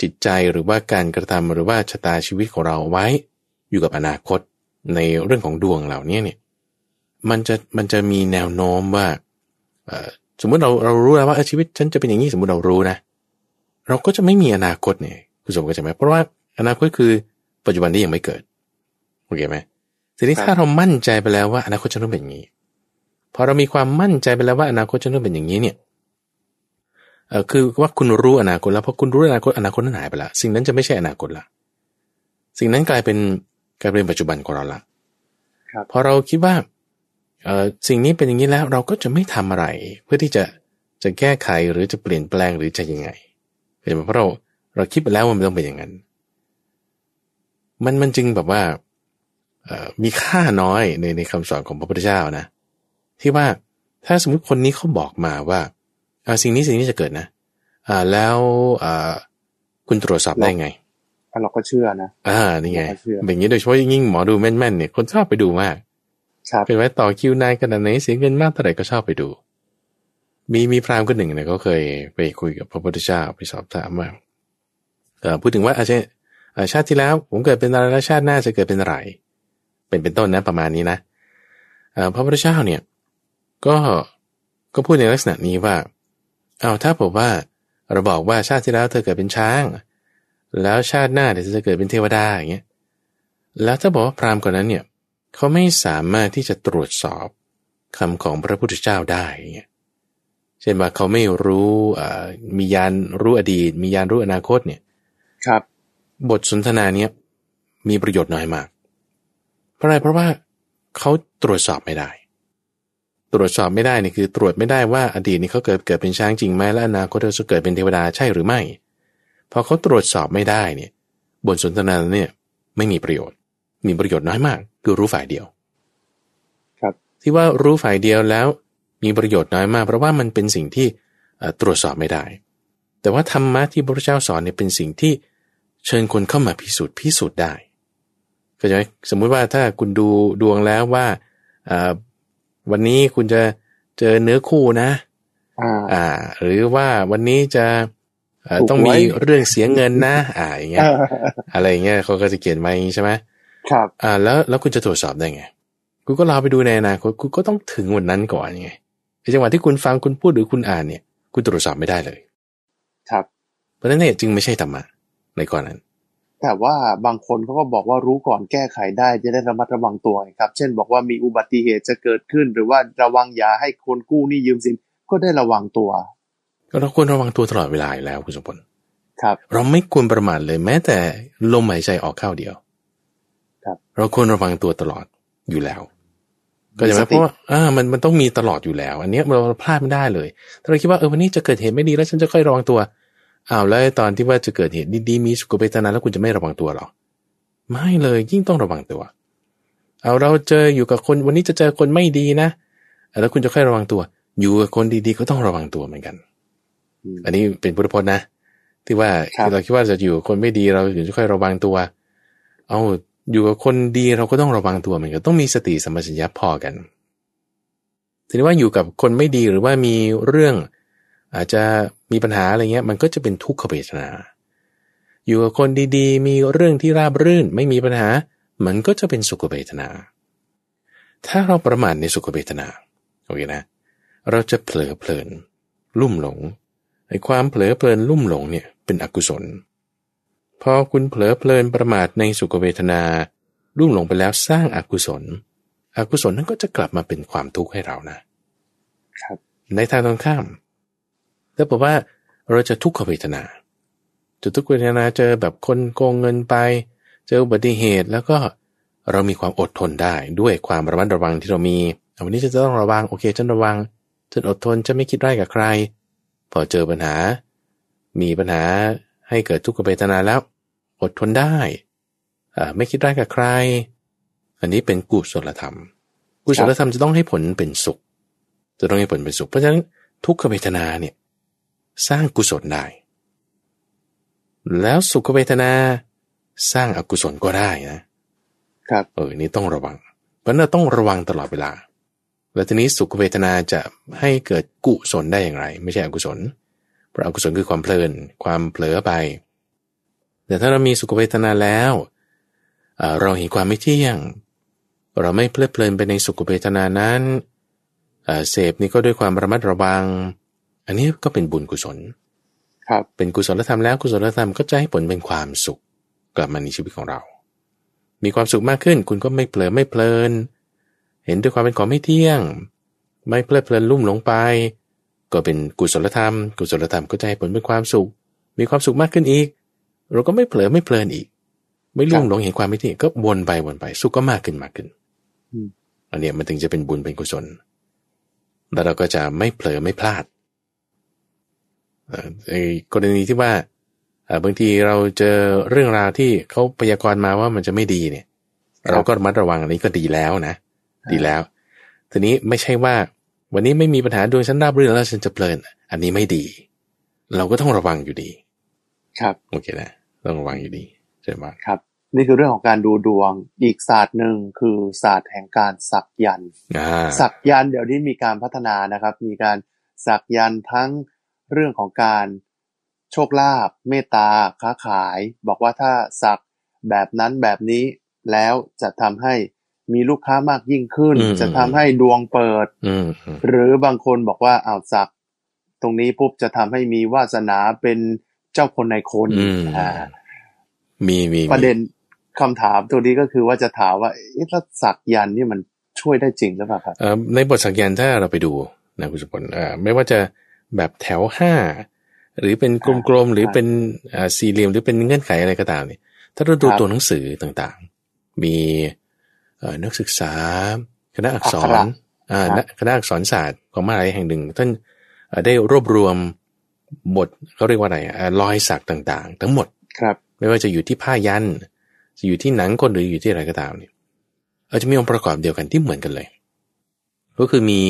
จิตใจหรือว่าการกระทำหรือว่าชะตาชีวิตของเราไว้อยู่กับอนาคตในเรื่องของดวงเหล่านี้เนี่ยมันจะมันจะมีแนวโน้มว่าเอ่อสมมติเราเรารู้แล้วว่าเออชีวิตฉันจะเป็นอย่างนี้สมมติเรารู้นะ เราก็จะไม่มีอนาคตเนี่ยคุณสมก็จะไหมเพราะว่าอนาคตคือปัจจุบันที่ยังไม่เกิดโอเคไหมทีนี้ครับถ้าเรามั่นใจไปแล้วว่าอนาคตจะต้องเป็นอย่างนี้ พอเรามีความมั่นใจไปแล้วว่าอนาคตจะต้องเป็นอย่างนี้เนี่ยเออคือว่าคุณรู้อนาคตแล้วพอคุณรู้อนาคตอนาคตนั้นหายไปละสิ่งนั้นจะไม่ใช่อนาคตละสิ่งนั้นกลายเป็นกลายเป็นปัจจุบันของเราละครับพอเราคิดว่าเออสิ่งนี้เป็นอย่างนี้แล้วเราก็จะไม่ทำอะไร เพื่อที่จะจะแก้ไขหรือจะเปลี่ยนแปลงหรือจะยังไงเห็นไหมเพราะเราเราคิดไปแล้วว่ามันต้องเป็นอย่างนั้น มันมันจึงแบบว่าเอ่อมีค่าน้อยในในคำสอนของพระพุทธเจ้านะ ที่ว่าถ้าสมมติคนนี้เขาบอกมาว่าอ่าสิ่งนี้สิ่งนี้จะเกิดนะ อ่าแล้วอ่าคุณตรวจสอบได้ไงเราก็เชื่อนะอ่านี่ไงเราก็เชื่อแบบนี้โดยเฉพาะยิ่งหมอดูแม่นๆเนี่ยคนชอบไปดูมากครับเป็นไว้ต่อคิวนานขนาดไหนเสียเงินมากเท่าไหร่ก็ชอบไปดู มีมีพราหมณ์คนหนึ่งเนี่ยเขาเคยไปคุยกับพระพุทธเจ้าไปสอบถามว่าเอ่อพูดถึงว่าอาจจะเอ่อชาติที่แล้ว ผมเกิดเป็นอะไรแล้วชาติหน้าจะเกิดเป็นอะไรเป็นเป็นต้นนะประมาณนี้นะเอ่อพระพุทธเจ้าเนี่ย ก็ก็พูดในลักษณะนี้ว่า เอาวถ้าผมว่าเราบอกว่าชาติที่แล้วเธอเกิดเป็นช้าง แล้วชาติหน้าเดี๋ยวเธอจะเกิดเป็นเทวดาอย่างเงี้ยแล้วถ้าบอกว่าพราหมณ์คนนั้นเนี่ยเขาไม่สามารถที่จะตรวจสอบคำของพระพุทธเจ้าได้อย่างเงี้ยเช่นว่าเขาไม่รู้เอ่อมียานรู้อดีต มียานรู้อนาคตเนี่ยครับ บทสนทนาเนี้ยมีประโยชน์น้อยมาก เพราะอะไรเพราะว่าเขาตรวจสอบไม่ได้ ตรวจสอบไม่ได้นี่คือตรวจไม่ได้ว่าอดีตนี้เขาเกิดเกิดเป็นช้างจริงไหมและอนาคตเขาจะเกิดเป็นเทวดาใช่หรือไม่พอเขาตรวจสอบไม่ได้เนี่ย บทสนทนาเนี่ยไม่มีประโยชน์ มีประโยชน์น้อยมาก คือรู้ฝ่ายเดียว ครับ ที่ว่ารู้ฝ่ายเดียวแล้ว มีประโยชน์น้อยมาก เพราะว่ามันเป็นสิ่งที่เอ่อตรวจสอบไม่ได้ แต่ว่าธรรมะที่พระพุทธเจ้าสอนเนี่ยเป็นสิ่งที่เชิญคนเข้ามาพิสูจน์พิสูจน์ได้เข้าใจไหมสมมุติว่าถ้าคุณดูดวงแล้วว่าเอ่อ วันนี้คุณจะเจอเนื้อคู่นะ อ่าอ่าหรือว่าวันนี้จะเอ่อถูกต้องมีไว้เรื่องเสียเงินนะ อ่า อย่างเงี้ย อะไรอย่างเงี้ยเขาก็จะเขียนไว้อย่างงี้ใช่ไหมครับ อ่า แล้วแล้วคุณจะตรวจสอบได้ไงคุณก็รอไปดูในอนาคตคุณก็ต้องถึงวันนั้นก่อนไงในจังหวะที่คุณฟังคุณพูดหรือคุณอ่านเนี่ย คุณตรวจสอบไม่ได้เลย ครับ เพราะฉะนั้นเนี่ยจึงไม่ใช่ธรรมะในก่อนนั้น แต่ว่าบางคนเขาก็บอกว่ารู้ก่อนแก้ไขได้จะได้ระมัดระวังตัวไงครับ เช่น บอกว่ามีอุบัติเหตุจะเกิดขึ้น หรือว่าระวังอย่าให้คนกู้หนี้ยืมสินก็ได้ระวังตัวเราควรระวังตัวตลอดเวลาอยู่แล้วคุณสมพลครับ เราไม่ควรประมาทเลยแม้แต่ลมหายใจออกเข้าเดียว ครับ เราควรระวังตัวตลอดอยู่แล้ว ก็จะมีไม่สเพติราะว่าอ่ามันมันต้องมีตลอดอยู่แล้ว อันเนี้ยเราพลาดไม่ได้เลย ถ้าเราคิดว่าเออวันนี้จะเกิดเหตุไม่ดีแล้วฉันจะค่อยระวังตัว อ้าวแล้วตอนที่ว่าจะเกิดเหตุดีๆมีสุขเวทนาแล้วคุณจะไม่ระวังตัวหรอไม่เลยยิ่งต้องระวังตัว เอาเราเจออยู่กับคนวันนี้จะเจอคนไม่ดีนะแล้วคุณจะค่อยระวังตัว อยู่กับคนดีๆก็ต้องระวังตัวเหมือนกันอืมอันนี้เป็นพุทธพจน์นะ ที่ว่าครับเราคิดว่าจะอยู่กับคนไม่ดีเราถึงจะค่อยระวังตัว เอาอยู่กับคนดีเราก็ต้องระวังตัวเหมือนกันต้องมีสติสัมปชัญญะพอกันทีนี้ว่าอยู่กับคนไม่ดีหรือว่ามีเรื่องอาจจะ มีปัญหาอะไรเงี้ยมันก็จะเป็นทุกขเวทนา อยู่กับคนดีๆ มีเรื่องที่ราบรื่นไม่มีปัญหา มันก็จะเป็นสุขเวทนา ถ้าเราประมาทในสุขเวทนาโอเคนะ เราจะเผลอเพลิน ลุ่มหลงไอ้ความเผลอเพลินลุ่มหลงเนี่ยเป็นอกุศล พอคุณเผลอเพลินประมาทในสุขเวทนา ลุ่มหลงไปแล้วสร้างอากุศล อกุศลนั้นก็จะกลับมาเป็นความทุกข์ให้เรานะ ครับ ในทางตรงข้าม ถ้าบอกว่าเราจะทุกขเวทนาจะทุกขเวทนาเจอแบบคนโกงเงินไป เจออุบัติเหตุแล้วก็เรามีความอดทนได้ด้วยความระมัดระวังที่เรามีวันนี้ฉันจะต้องระวังโอเคฉันระวังฉันอดทนฉันไม่คิดร้ายกับใคร พอเจอปัญหา มีปัญหาให้เกิดทุกขเวทนาแล้ว อดทนได้อ่าไม่คิดร้ายกับใคร อันนี้เป็นกุศลธรรม กุศลธรรมจะต้องให้ผลเป็นสุข จะต้องให้ผลเป็นสุข เพราะฉะนั้นทุกขเวทนาเนี่ย สร้างกุศลได้ แล้วสุขเวทนาสร้างอกุศลก็ได้นะครับเออนี่ต้องระวัง เพราะฉะนั้นเราต้องระวังตลอดเวลา แล้วทีนี้สุขเวทนาจะให้เกิดกุศลได้อย่างไร ไม่ใช่อกุศล เพราะอกุศลคือความเพลิน ความเผลอไป แต่ถ้าเรามีสุขเวทนาแล้วเอ่อเราเห็นความไม่เที่ยง เราไม่เพลิดเพลินไปในสุขเวทนานั้นเอ่อเสพนี้ก็ด้วยความระมัดระวัง อันนี้ก็เป็นบุญกุศล ครับ เป็นกุศลธรรมแล้วกุศลธรรมก็จะให้ผลเป็นความสุขกลับมาในชีวิตของเรา มีความสุขมากขึ้น คุณก็ไม่เผลอไม่เพลิน เห็นด้วยความเป็นของไม่เที่ยง ไม่เพลิดเพลินลุ่มหลงไป ก็เป็นกุศลธรรม กุศลธรรมก็จะให้ผลเป็นความสุข มีความสุขมากขึ้นอีก เราก็ไม่เผลอไม่เพลินอีก ไม่ลุ่มหลงเห็นความไม่เที่ยงก็วนไปวนไป สุขก็มากขึ้นมากขึ้นอืมอันเนี้ยมันถึงจะเป็นบุญเป็นกุศลแล้วเราก็จะไม่เผลอไม่พลาดเอ่อ ไอ้กรณีที่ว่าเอ่อบางทีเราเจอเรื่องราวที่เขาพยากรณ์มาว่ามันจะไม่ดีเนี่ยครับเราก็ระมัดระวังอันนี้ก็ดีแล้วนะ ดีแล้ว ทีนี้ไม่ใช่ว่า วันนี้ไม่มีปัญหาดวงฉันราบรื่นแล้วฉันจะเพลิน อันนี้ไม่ดี เราก็ต้องระวังอยู่ดี ครับโอเคนะต้องระวังอยู่ดีใช่ไหมครับ นี่คือเรื่องของการดูดวงอีกศาสตร์หนึ่งคือศาสตร์แห่งการสักยันต์อ่าสักยันต์เดี๋ยวนี้มีการพัฒนานะครับ มีการสักยันต์ทั้ง เรื่องของการโชคลาภเมตตา ค้าขาย บอกว่าถ้าสักแบบนั้นแบบนี้แล้วจะทำให้มีลูกค้ามากยิ่งขึ้น จะทำให้ดวงเปิดอืมอืมหรือบางคนบอกว่าอ้าวสัก ตรงนี้ปุ๊บจะทำให้มีวาสนาเป็นเจ้าคนในายคนอืมอ่ามีมีมีประเด็นคำถามตัวนี้ก็คือว่าจะถามว่าเอ๊ะถ้าสักยันต์นี่มันช่วยได้จริงหรือเปล่าครับเอ่อในบทสักยันต์ถ้าเราไปดูนะคุณสุพลเอ่อไม่ว่าจะ แบบแถวห้าหรือเป็นกลมๆหรือเป็นอ่าสี่เหลี่ยมหรือเป็นเงื่อนไขอะไรก็ตามเนี่ยถ้าเราดูครับตัวหนังสือต่างๆ มีเอ่อนักศึกษา คณะอักษอักขรระอ่าครับณคณะอักษรศาสตร์ของมหาลัยแห่งหนึ่งท่านเอ่อได้รวบรวมบทเขาเรียกว่าอะไรอ่ารอยสักต่างๆ ทั้งหมดครับ ไม่ว่าจะอยู่ที่ผ้ายันจะอยู่ที่หนังคนหรืออยู่ที่อะไรก็ตามเนี่ยอาจจะมีองค์ประกอบเดียวกันที่เหมือนกันเลย ก็คือมี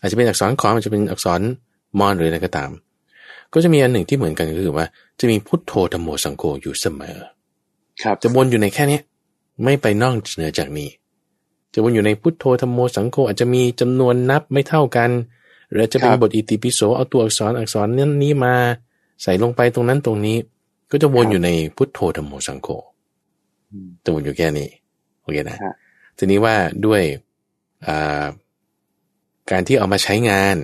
อาจจะเป็นอักษรขอมอาจจะเป็นอักษร มอญหรืออะไรก็ตาม ก็จะมีอันหนึ่งที่เหมือนกันก็คือว่า จะมีพุทโธธรรมโมสังโฆอยู่เสมอ ครับจะวนอยู่ในแค่เนี้ยไม่ไปนอกเหนือจากนี้ จะวนอยู่ในพุทโธธรรมโมสังโฆอาจจะมีจำนวนนับไม่เท่ากัน หรืออาจจะเป็นบทอิติปิโสเอาตัวอักษรอักษรนั้นนี้มาใส่ลงไปตรงนั้นตรงนี้ ก็จะวนอยู่ในพุทโธธรรมโมสังโฆอืมจะวนอยู่แค่นี้โอเคนะฮะทีนี้ว่าด้วยอ่าการที่เอามาใช้งาน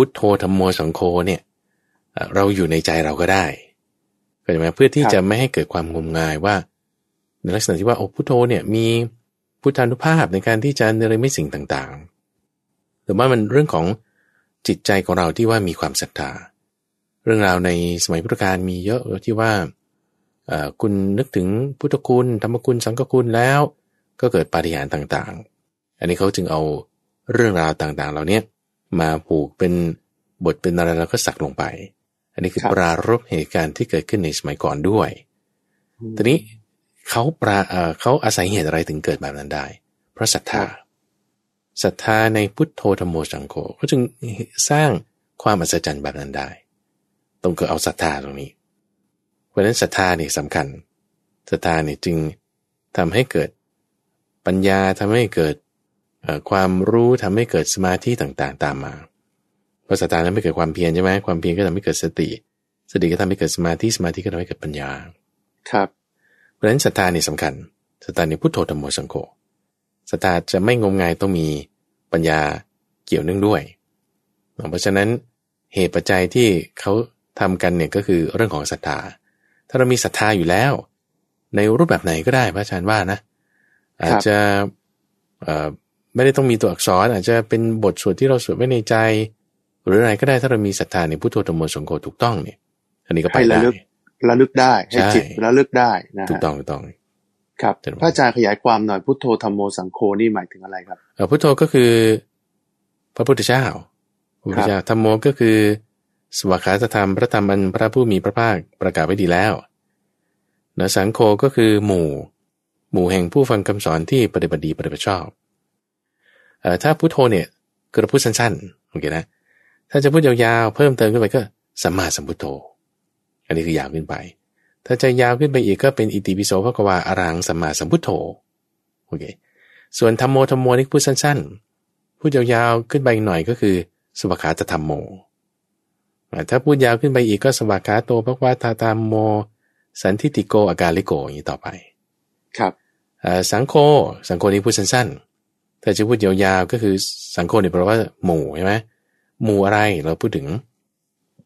พุทโธธรรมโมสังโฆเนี่ยเอ่อเราอยู่ในใจเราก็ได้เข้าใจไหมเพื่อที่จะไม่ให้เกิดความงมงายว่า ในลักษณะที่ว่าโอ้พุทโธเนี่ยมีพุทธานุภาพในการที่จะเนรมิตสิ่งต่างๆ หรือว่ามันเรื่องของจิตใจของเราที่ว่ามีความศรัทธา เรื่องราวในสมัยพุทธกาลมีเยอะที่ว่าคุณนึกถึงพุทธคุณธรรมคุณสังฆคุณแล้ว ก็เกิดปาฏิหาริย์ต่างๆ อันนี้เขาจึงเอาเรื่องราวต่างๆ เหล่านี้ มาผูกเป็นบทเป็นอะไรแล้วก็สักลงไป อันนี้คือปรารบเหตุการณ์ที่เกิดขึ้นในสมัยก่อนด้วย ทีนี้เขาปราเขาอาศัยเหตุอะไรถึงเกิดแบบนั้นได้ เพราะศรัทธา ศรัทธาในพุทโธธรรมโมสังโฆก็จึงสร้างความอัศจรรย์แบบนั้นได้ต้องเกิดเอาศรัทธาตรงนี้ เพราะฉะนั้นศรัทธาเนี่ยสำคัญ ศรัทธาเนี่ยจึงทำให้เกิดปัญญาทำให้เกิด ความรู้ทำให้เกิดสมาธิต่างๆ ตามมาเพราะศรัทธานั้นไม่เกิดความเพียรใช่ไหมความเพียรก็ทำให้เกิดสติ สติก็ทำให้เกิดสมาธิสมาธิก็ทำให้เกิดปัญญา ครับเพราะฉะนั้นศรัทธานี่สำคัญศรัทธาในพุทโธธรรมโมสังโฆศรัทธาจะไม่งมงายต้องมีปัญญาเกี่ยวเนื่องด้วย เพราะฉะนั้นเหตุปัจจัยที่เขาทำกันเนี่ยก็คือเรื่องของศรัทธา ถ้าเรามีศรัทธาอยู่แล้ว ในรูปแบบไหนก็ได้พระอาจารย์ว่านะ อาจจะ ไม่ได้ต้องมีตัวอักษรอาจจะเป็นบทสวดที่เราสวดไว้ในใจ หรืออะไรก็ได้ถ้าเรามีศรัทธาในพุทโธธรรมโสงโฆถูกต้องเนี่ย อันนี้ก็ไปได้ระลึกได้ให้จิตระลึกได้นะถูกต้องถูกต้องครับพระอาจารย์ขยายความหน่อยพุทโธธรรมโมสังโฆนี่หมายถึงอะไรครับพุทโธก็คือ พระพุทธเจ้าพระพุทธเจ้าธรรมโมก็คือ สวากขาธรรมพระธรรมอันพระผู้มีพระภาคประกาศไว้ดีแล้วนะสังโฆก็คือหมู่ หมู่แห่งผู้ฟังคำสอนที่ปฏิบัติดีปฏิบัติชอบเอ่อ ถ้าพุทโธเนี่ยก็พูดสั้นๆโอเคนะถ้าจะพูดยาวๆเพิ่มเติมขึ้นไปก็สัมมาสัมพุทโธ อันนี้คือยาวขึ้นไป ถ้าจะยาวขึ้นไปอีกก็เป็นอิติปิโสพระกวาอรังสัมมาสัมพุทโธโอเคส่วนธรรมโมธรรมโมนี่พูดสั้นๆ พูดยาวๆขึ้นไปหน่อยก็คือสวากขาตธรรมโม ถ้าพูดยาวขึ้นไปอีกก็สวากขาโตภควาตาตามโม สันทิติโกอากาลิโกอย่างนี้ต่อไป ครับสังโฆสังโฆนี้พูดสั้นๆ ถ้าจะพูดยาวๆก็คือสังโฆเนี่ยแปลว่าหมู่ใช่ไหมหมู่อะไรเราพูดถึง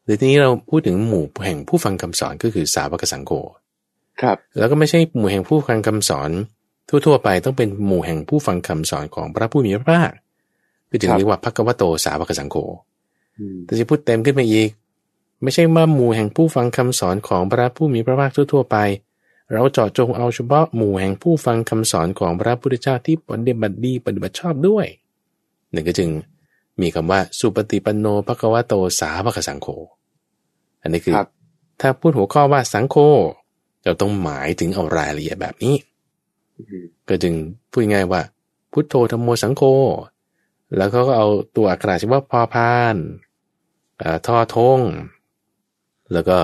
หรือทีนี้เราพูดถึงหมู่แห่งผู้ฟังคำสอนก็คือสาวกสังโฆครับ แล้วก็ไม่ใช่หมู่แห่งผู้ฟังคำสอน ทั่ว ๆ ไปต้องเป็นหมู่แห่งผู้ฟังคำสอนของพระผู้มีพระภาคคือถึงเรียกว่าพักวโตสาวกสังโฆแต่จะพูดเต็มขึ้นไปอีก ไม่ใช่มาหมู่แห่งผู้ฟังคำสอนของพระผู้มีพระภาคทั่ว ๆ ไป เราเจาะจงเอาเฉพาะหมู่แห่งผู้ฟังคำสอนของพระพุทธเจ้าที่ปฏิบัติดีปฏิบัติชอบด้วยนึ่งก็จึงมีคำว่าสุปฏิปันโนภควโตสาวกสังโฆอันนี้คือถ้าพูดหัวข้อว่าสังโฆเราต้องหมายถึงเอารายละเอียดแบบนี้ก็จึงพูดง่ายว่า พุทโธธรรมโมสังโฆแล้วเขาก็เอาตัวอักขระชื่อว่าพอพานทอทง แล้วก็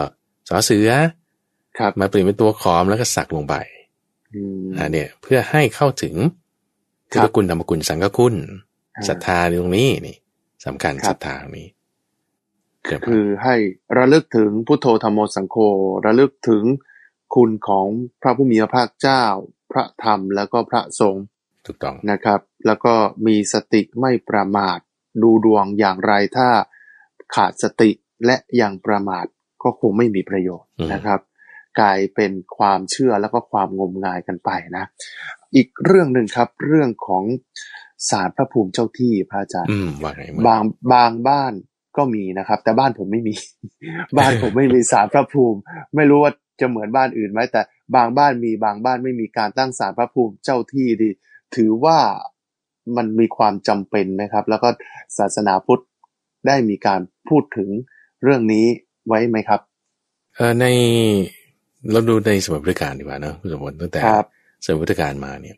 สอเสือ ครับมาเปลี่ยนเป็นตัวขอมแล้วก็สักลงไปอ่าเนี่ย เพื่อให้เข้าถึงพุทธคุณธรรมคุณสังฆคุณศรัทธาตรงนี้นี่สำคัญศรัทธาตรงนี้คือให้ระลึกถึงพุทโธธรรมโมสังโฆระลึกถึงคุณของพระผู้มีพระภาคเจ้า พระธรรมแล้วก็พระสงฆ์ถูกต้องนะครับ แล้วก็มีสติไม่ประมาท ดูดวงอย่างไรถ้าขาดสติและยังประมาทก็คงไม่มีประโยชน์นะครับ กลายเป็นความเชื่อแล้วก็ความงมงายกันไปนะ อีกเรื่องหนึ่งครับ เรื่องของสารพระภูมิเจ้าที่พระอาจารย์บางบางบ้านก็มีนะครับ แต่บ้านผมไม่มี บ้านผมไม่มีสารพระภูมิ ไม่รู้ว่าจะเหมือนบ้านอื่นไหมแต่บางบ้านมีบางบ้านไม่มีการตั้งสารพระภูมิเจ้าที่ดี ถือว่ามันมีความจำเป็นไหมครับ แล้วก็ศาสนาพุทธได้มีการพูดถึงเรื่องนี้ไว้ไหมครับเออใน เราดูในสมัยพุทธกาลดีกว่านะคุณสมบัติตั้งแต่สมัยพุทธกาลมาเนี่ย